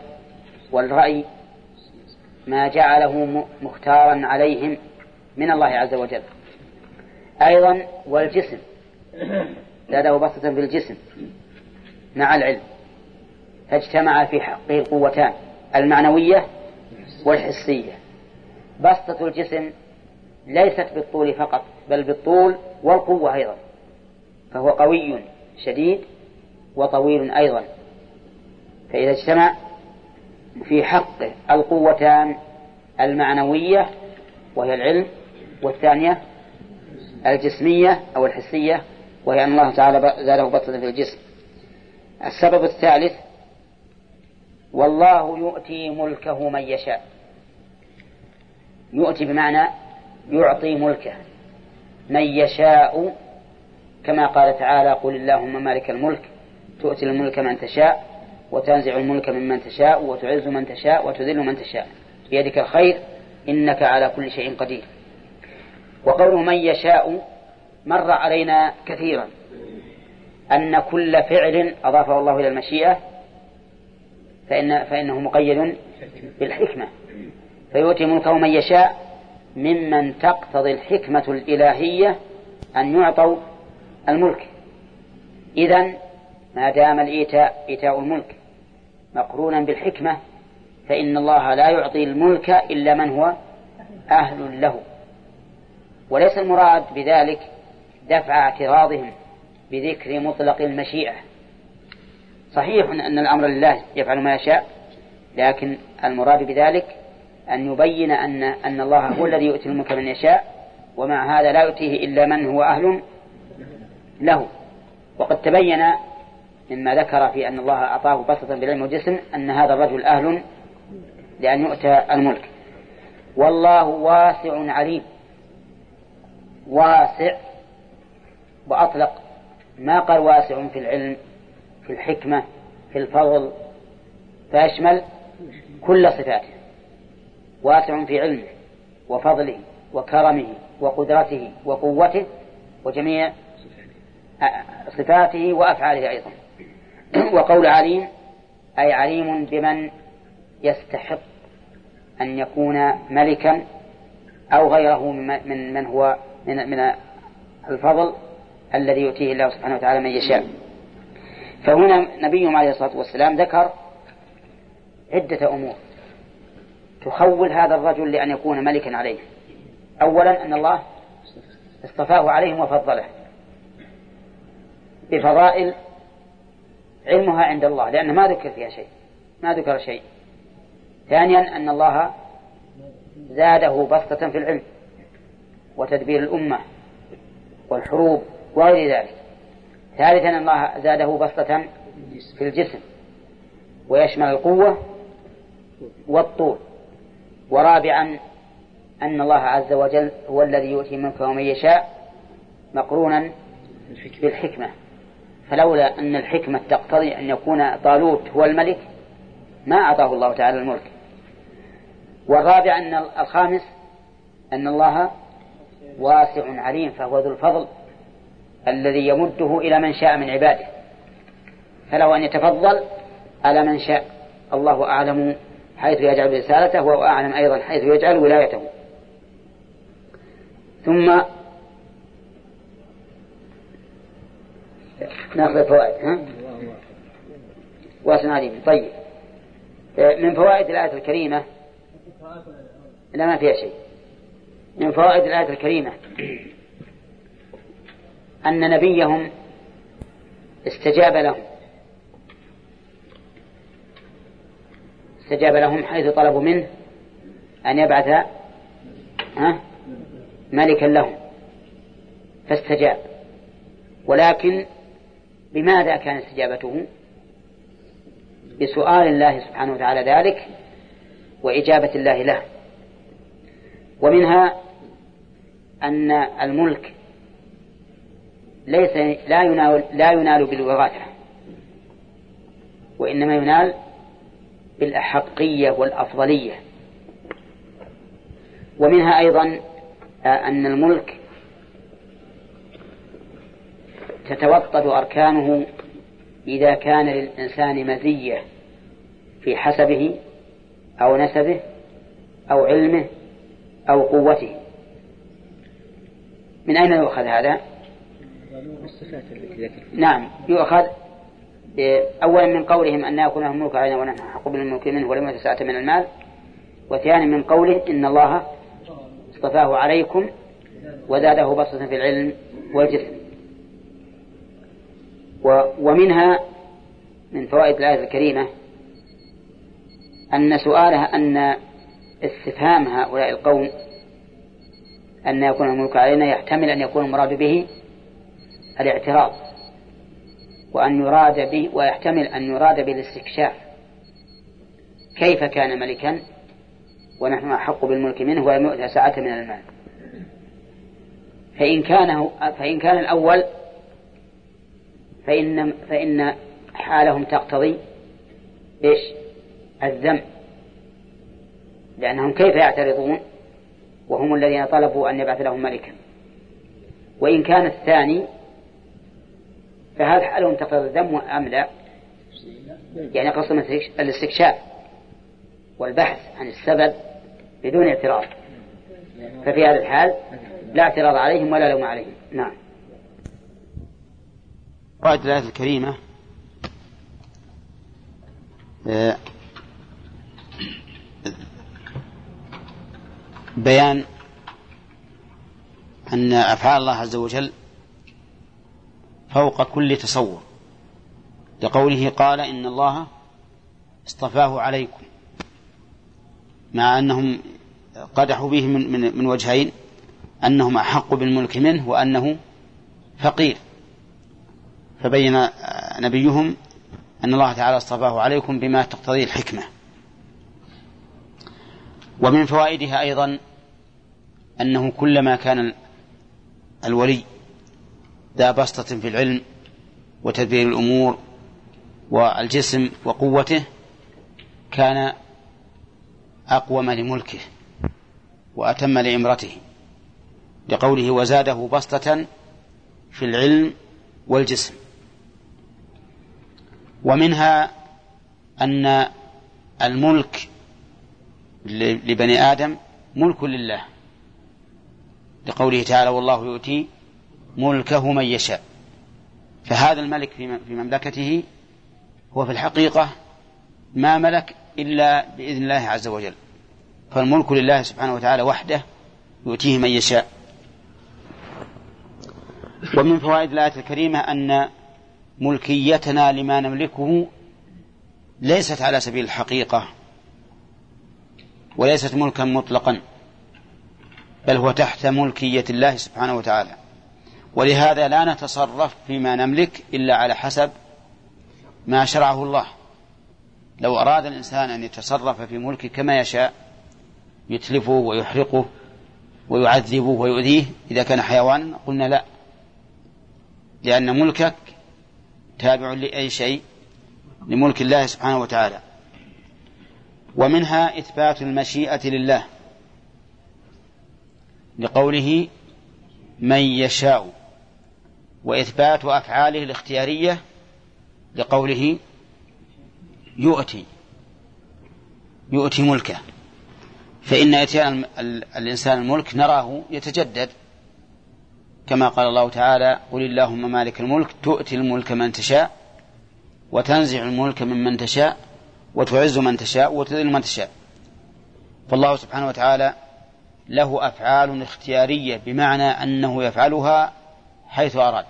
Speaker 1: والرأي ما جعله مختارا عليهم من الله عز وجل. أيضا والجسم زاده بسطة في الجسم مع العلم فاجتمع في حقه القوتان المعنوية والحسية. بسطة الجسم ليست بالطول فقط بل بالطول والقوة أيضا فهو قوي شديد وطويل أيضا. فإذا اجتمع في حقه القوتان المعنوية وهي العلم والثانية الجسمية أو الحسية وهي أن الله تعالى زاده بسطة في الجسم. السبب الثالث والله يؤتي ملكه من يشاء. يؤتي بمعنى يعطي ملكه من يشاء كما قال تعالى قل اللهم مالك الملك تؤتي الملك من تشاء وتنزع الملك ممن تشاء وتعز من تشاء وتذل من تشاء. بيدك الخير إنك على كل شيء قدير. وقوله من يشاء مر علينا كثيرا. أن كل فعل أضافه الله إلى المشيئة فإن فإنه مقيد بالحكمة. فيؤتي ملكه من يشاء ممن تقتضي الحكمة الإلهية أن يعطوا الملك. إذا ما دام الإيتاء إيتاء الملك مقرونا بالحكمة فإن الله لا يعطي الملك إلا من هو أهل له. وليس المراد بذلك دفع اعتراضهم بذكر مطلق المشيئة. صحيح أن الأمر لله يفعل ما يشاء لكن المراد بذلك أن يبين أن أن الله هو الذي يؤتي الملك من يشاء ومع هذا لا يؤتيه إلا من هو أهل له. وقد تبين مما ذكر في أن الله أعطاه بسطا بالعلم والجسم أن هذا الرجل أهل لأن يؤتى الملك. والله واسع عليم. واسع وأطلق. ما قال واسع في العلم في الحكمة في الفضل؟ فيشمل كل صفاته. واسع في علمه وفضله وكرمه وقدرته وقوته وجميع صفاته وأفعاله أيضا. وقول عليم أي عليم بمن يستحق أن يكون ملكا أو غيره من من هو من من الفضل الذي يؤتيه الله سبحانه وتعالى من يشاء. فهنا نبيهم عليه الصلاة والسلام ذكر عدة أمور تخول هذا الرجل لأن يكون ملكا عليه. أولا أن الله اصطفاه عليهم وفضله بفضائل علمها عند الله لأن ما ذكر فيها شيء ما ذكر شيء. ثانيا أن الله زاده بسطة في العلم وتدبير الأمة والحروب وغير ذلك. ثالثا أن الله زاده بسطة في الجسم ويشمل القوة والطول. ورابعا أن الله عز وجل هو الذي يؤتي ملكه من يشاء مقرونا بالحكمة. فلولا أن الحكمة تقتضي أن يكون طالوت هو الملك ما أعطاه الله تعالى الملك. والرابع أن الخامس أن الله واسع عليم فهو ذو الفضل الذي يمده إلى من شاء من عباده. فله أن يتفضل على من شاء. الله أعلم حيث يجعل رسالته وهو أعلم أيضا حيث يجعل ولايته. ثم ناخذ الفوائد ها؟ واسع عليم طيب. من فوائد الآية الكريمة لا ما فيها شيء. من فوائد الآية الكريمة أن نبيهم استجاب لهم. استجاب لهم حيث طلبوا منه أن يبعث ملكا لهم. فاستجاب. ولكن بماذا كان استجابته بسؤال الله سبحانه وتعالى ذلك وإجابة الله له. ومنها أن الملك ليس لا ينال لا ينال بالوراثة وإنما ينال بالأحقية والأفضلية. ومنها أيضا أن الملك تتوطد أركانه إذا كان للإنسان مزية في حسبه أو نسبه أو علمه أو قوته من أين يؤخذ هذا؟ نعم يؤخذ أولا من قولهم أن يكون لهم ملك علينا ونحن أحق بالملك منه ولم يتسعة من المال وثانيا من قوله إن الله اصطفاه عليكم وزاده بسطة في العلم والجسم ومنها من فوائد الآية الكريمة أن سؤالها أن استفهام هؤلاء القوم أن يكون الملك علينا يحتمل أن يكون المراد به الاعتراض وأن يراد به ويحتمل أن يراد به الاستكشاف. كيف كان ملكا ونحن أحق بالملك منه ولم يؤتى ساعة من المال؟ فإن كان فإن كان الأول فإن فإن حالهم تقتضي إيش؟ الذم. لأنهم كيف يعترضون؟ وهم الذين طلبوا أن يبعث لهم ملكا. وإن كان الثاني فهل حالهم تقتضي الذم أم لا؟ يعني قصدهم الاستكشاف والبحث عن السبب بدون اعتراض. ففي هذا الحال لا اعتراض عليهم ولا لوم عليهم. نعم. فوائد الآية الكريمة. آه، بيان أن أفعال الله عز وجل فوق كل تصور. لقوله قال إن الله اصطفاه عليكم مع أنهم قدحوا به من, من, من وجهين أنهم أحق بالملك منه وأنه فقير. فبين نبيهم أن الله تعالى اصطفاه عليكم بما تقتضيه الحكمة. ومن فوائدها أيضا أنه كلما كان الولي ذا بسطة في العلم وتدبير الأمور والجسم وقوته كان أقوم لملكه وأتم لإمرته لقوله وزاده بسطة في العلم والجسم. ومنها أن الملك لبني آدم ملك لله. لقوله تعالى والله يؤتي ملكه من يشاء. فهذا الملك في مملكته هو في الحقيقة ما ملك إلا بإذن الله عز وجل. فالملك لله سبحانه وتعالى وحده يؤتيه من يشاء. ومن فوائد الآية الكريمة أن ملكيتنا لما نملكه ليست على سبيل الحقيقة وليست ملكا مطلقا بل هو تحت ملكية الله سبحانه وتعالى. ولهذا لا نتصرف فيما نملك إلا على حسب ما شرعه الله. لو أراد الإنسان أن يتصرف في ملكه كما يشاء يتلفه ويحرقه ويعذبه ويؤذيه إذا كان حيوانا قلنا لا لأن ملكك تابع لأي شيء لملك الله سبحانه وتعالى. ومنها إثبات المشيئة لله لقوله من يشاء وإثبات أفعاله الاختيارية لقوله يؤتي يؤتي ملكه. فإن إتيان الإنسان الملك نراه يتجدد. كما قال الله تعالى قل اللهم مالك الملك تؤتي الملك من تشاء وتنزع الملك ممن تشاء وتعز من تشاء وتذل من تشاء. فالله سبحانه وتعالى له أفعال اختيارية بمعنى أنه يفعلها حيث أراد.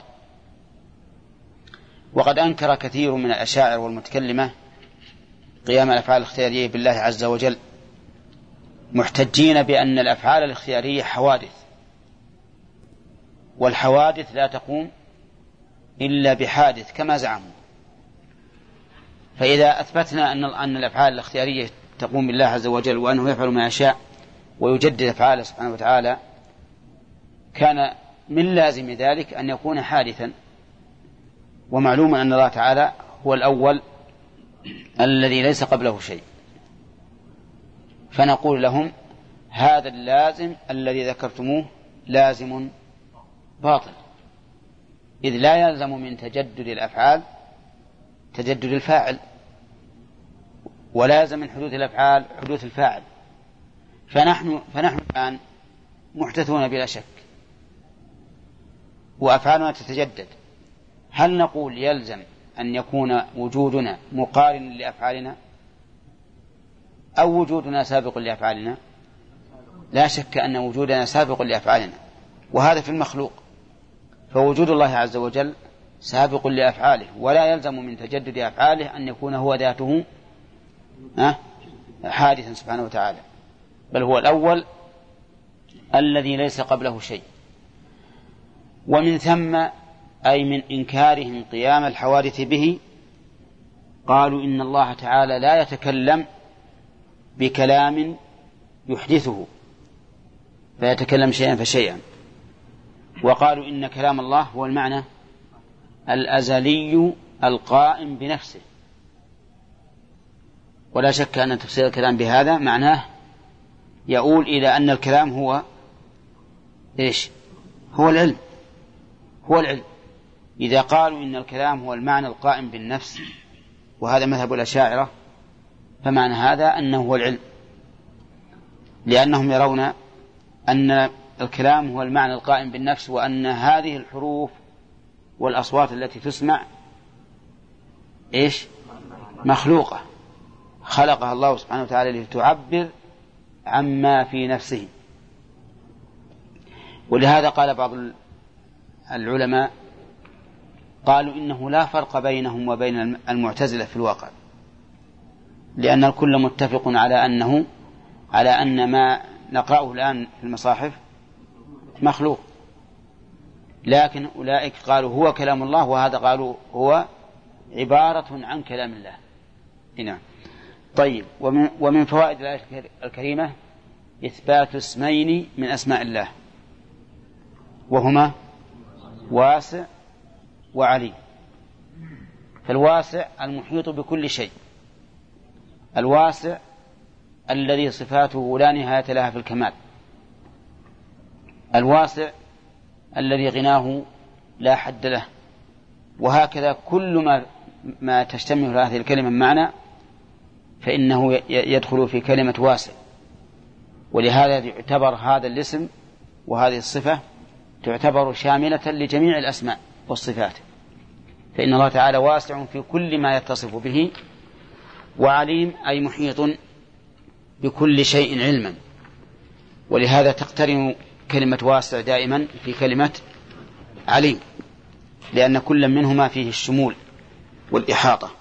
Speaker 1: وقد أنكر كثير من الأشاعر والمتكلمة قيام الأفعال الاختيارية بالله عز وجل محتجين بأن الأفعال الاختيارية حوادث. والحوادث لا تقوم إلا بحادث كما زعموا. فإذا أثبتنا أن أن الأفعال الاختيارية تقوم بالله عز وجل وأنه يفعل ما يشاء ويجدد أفعاله سبحانه وتعالى كان من لازم ذلك أن يكون حادثا. ومعلوم أن الله تعالى هو الأول الذي ليس قبله شيء. فنقول لهم هذا اللازم الذي ذكرتموه لازم باطل. إذ لا يلزم من تجدد الأفعال تجدد الفاعل ولا يلزم من حدوث الأفعال حدوث الفاعل. فنحن فنحن الآن محدثون بلا شك وأفعالنا تتجدد. هل نقول يلزم أن يكون وجودنا مقارنا لأفعالنا؟ أو وجودنا سابق لأفعالنا؟ لا شك أن وجودنا سابق لأفعالنا وهذا في المخلوق. فوجود الله عز وجل سابق لأفعاله ولا يلزم من تجدد أفعاله أن يكون هو ذاته حادثا سبحانه وتعالى. بل هو الأول الذي ليس قبله شيء. ومن ثم أي من إنكارهم قيام الحوادث به قالوا إن الله تعالى لا يتكلم بكلام يحدثه فيتكلم شيئا فشيئا. وقالوا إن كلام الله هو المعنى الأزلي القائم بنفسه. ولا شك أن تفسير الكلام بهذا معناه يؤول إلى أن الكلام هو إيش؟ هو العلم. هو العلم. إذا قالوا إن الكلام هو المعنى القائم بالنفس وهذا مذهب الأشاعرة فمعنى هذا أنه هو العلم. لأنهم يرون أن الكلام هو المعنى القائم بالنفس وأن هذه الحروف والأصوات التي تسمع إيش؟ مخلوقة. خلقها الله سبحانه وتعالى لتعبر عما في نفسه. ولهذا قال بعض العلماء قالوا إنه لا فرق بينهم وبين المعتزلة في الواقع. لأن الكل متفق على أنه على أن ما نقرأه الآن في المصاحف مخلوق. لكن أولئك قالوا هو كلام الله وهذا قالوا هو عبارة عن كلام الله. نعم طيب ومن, ومن فوائد الآية الكريمة إثبات اسمين من أسماء الله. وهما واسع وعليم فالواسع المحيط بكل شيء. الواسع الذي صفاته لا نهاية لها في الكمال. الواسع الذي غناه لا حد له. وهكذا كل ما ما تشتمل هذه الكلمة معنى فإنه يدخل في كلمة واسع. ولهذا يعتبر هذا الاسم وهذه الصفة تعتبر شاملة لجميع الأسماء والصفات. فإن الله تعالى واسع في كل ما يتصف به وعليم أي محيط بكل شيء علما. ولهذا تقترن كلمة واسع دائما في كلمة عليم لأن كل منهما فيه الشمول والإحاطة.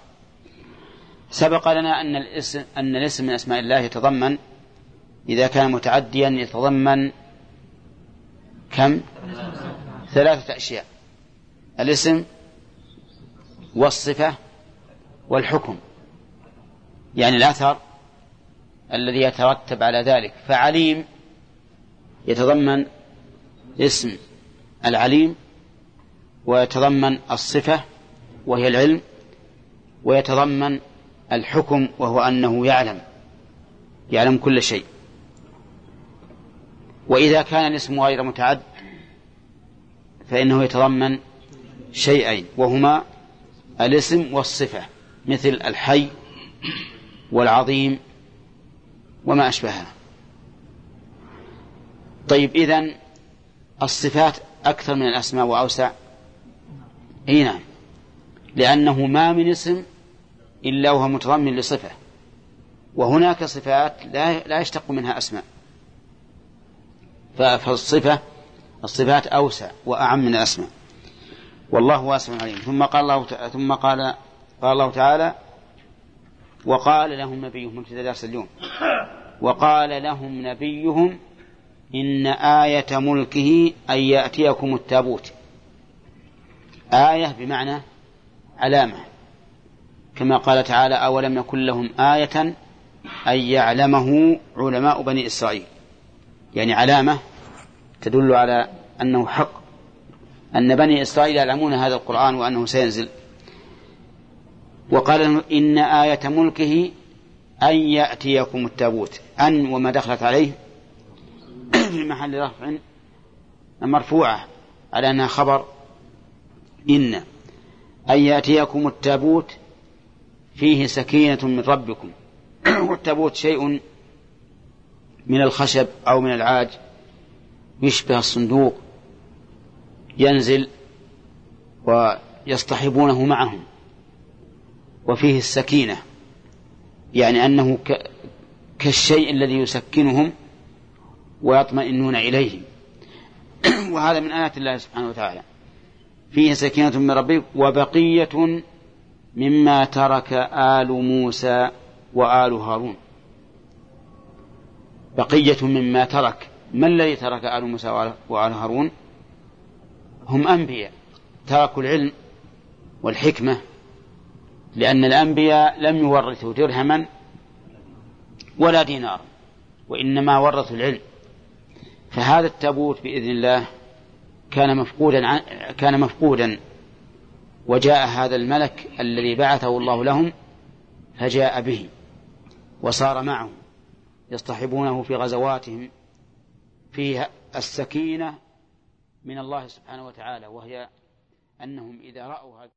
Speaker 1: سبق لنا أن الاسم أن الاسم من أسماء الله يتضمن إذا كان متعديا يتضمن كم؟ ثلاثة أشياء. الاسم والصفة والحكم يعني الأثر الذي يترتب على ذلك. فعليم يتضمن اسم العليم ويتضمن الصفة وهي العلم ويتضمن الحكم وهو أنه يعلم يعلم كل شيء. وإذا كان الاسم غير متعد فإنه يتضمن شيئين وهما الاسم والصفة مثل الحي والعظيم وما أشبهها. طيب إذن الصفات أكثر من الأسماء وأوسع؟ أي نعم. لأنه ما من اسم إلا وهو متضمن لصفة وهناك صفات لا لا يشتق منها أسماء. فالصفة الصفات أوسع وأعم من الأسماء. والله واسع عليم. ثم قال الله ثم قال قال الله تعالى وقال لهم نبيهم ابتدى درس اليوم. وقال لهم نبيهم إن آية ملكه أن يأتيكم التابوت. آية بمعنى علامة. كما قال تعالى أولم يكن لهم آية أن يعلمه علماء بني إسرائيل. يعني علامة تدل على أنه حق. أن بني إسرائيل يعلمون هذا القرآن وأنه سينزل. وقال إن آية ملكه أن يأتيكم التابوت. أن وما دخلت عليه في محل رفع مرفوعة على أنها خبر إن أن يأتيكم التابوت فيه سكينة من ربكم. والتابوت شيء من الخشب أو من العاج يشبه الصندوق ينزل ويصطحبونه معهم وفيه السكينة يعني أنه كالشيء الذي يسكنهم ويطمئنون إليه وهذا من آيات الله سبحانه وتعالى. فيه سكينة من ربك وبقية مما ترك آل موسى وآل هارون. بقية مما ترك. ما الذي ترك آل موسى وآل هارون؟ هم أنبياء. تركوا العلم والحكمة لأن الأنبياء لم يورثوا درهما ولا دينار وإنما ورثوا العلم. فهذا التابوت بإذن الله كان مفقودا كان مفقودا. وجاء هذا الملك الذي بعثه الله لهم فجاء به وصار معهم يصطحبونه في غزواتهم فيها السكينة من الله سبحانه وتعالى وهي أنهم إذا رأوا هذا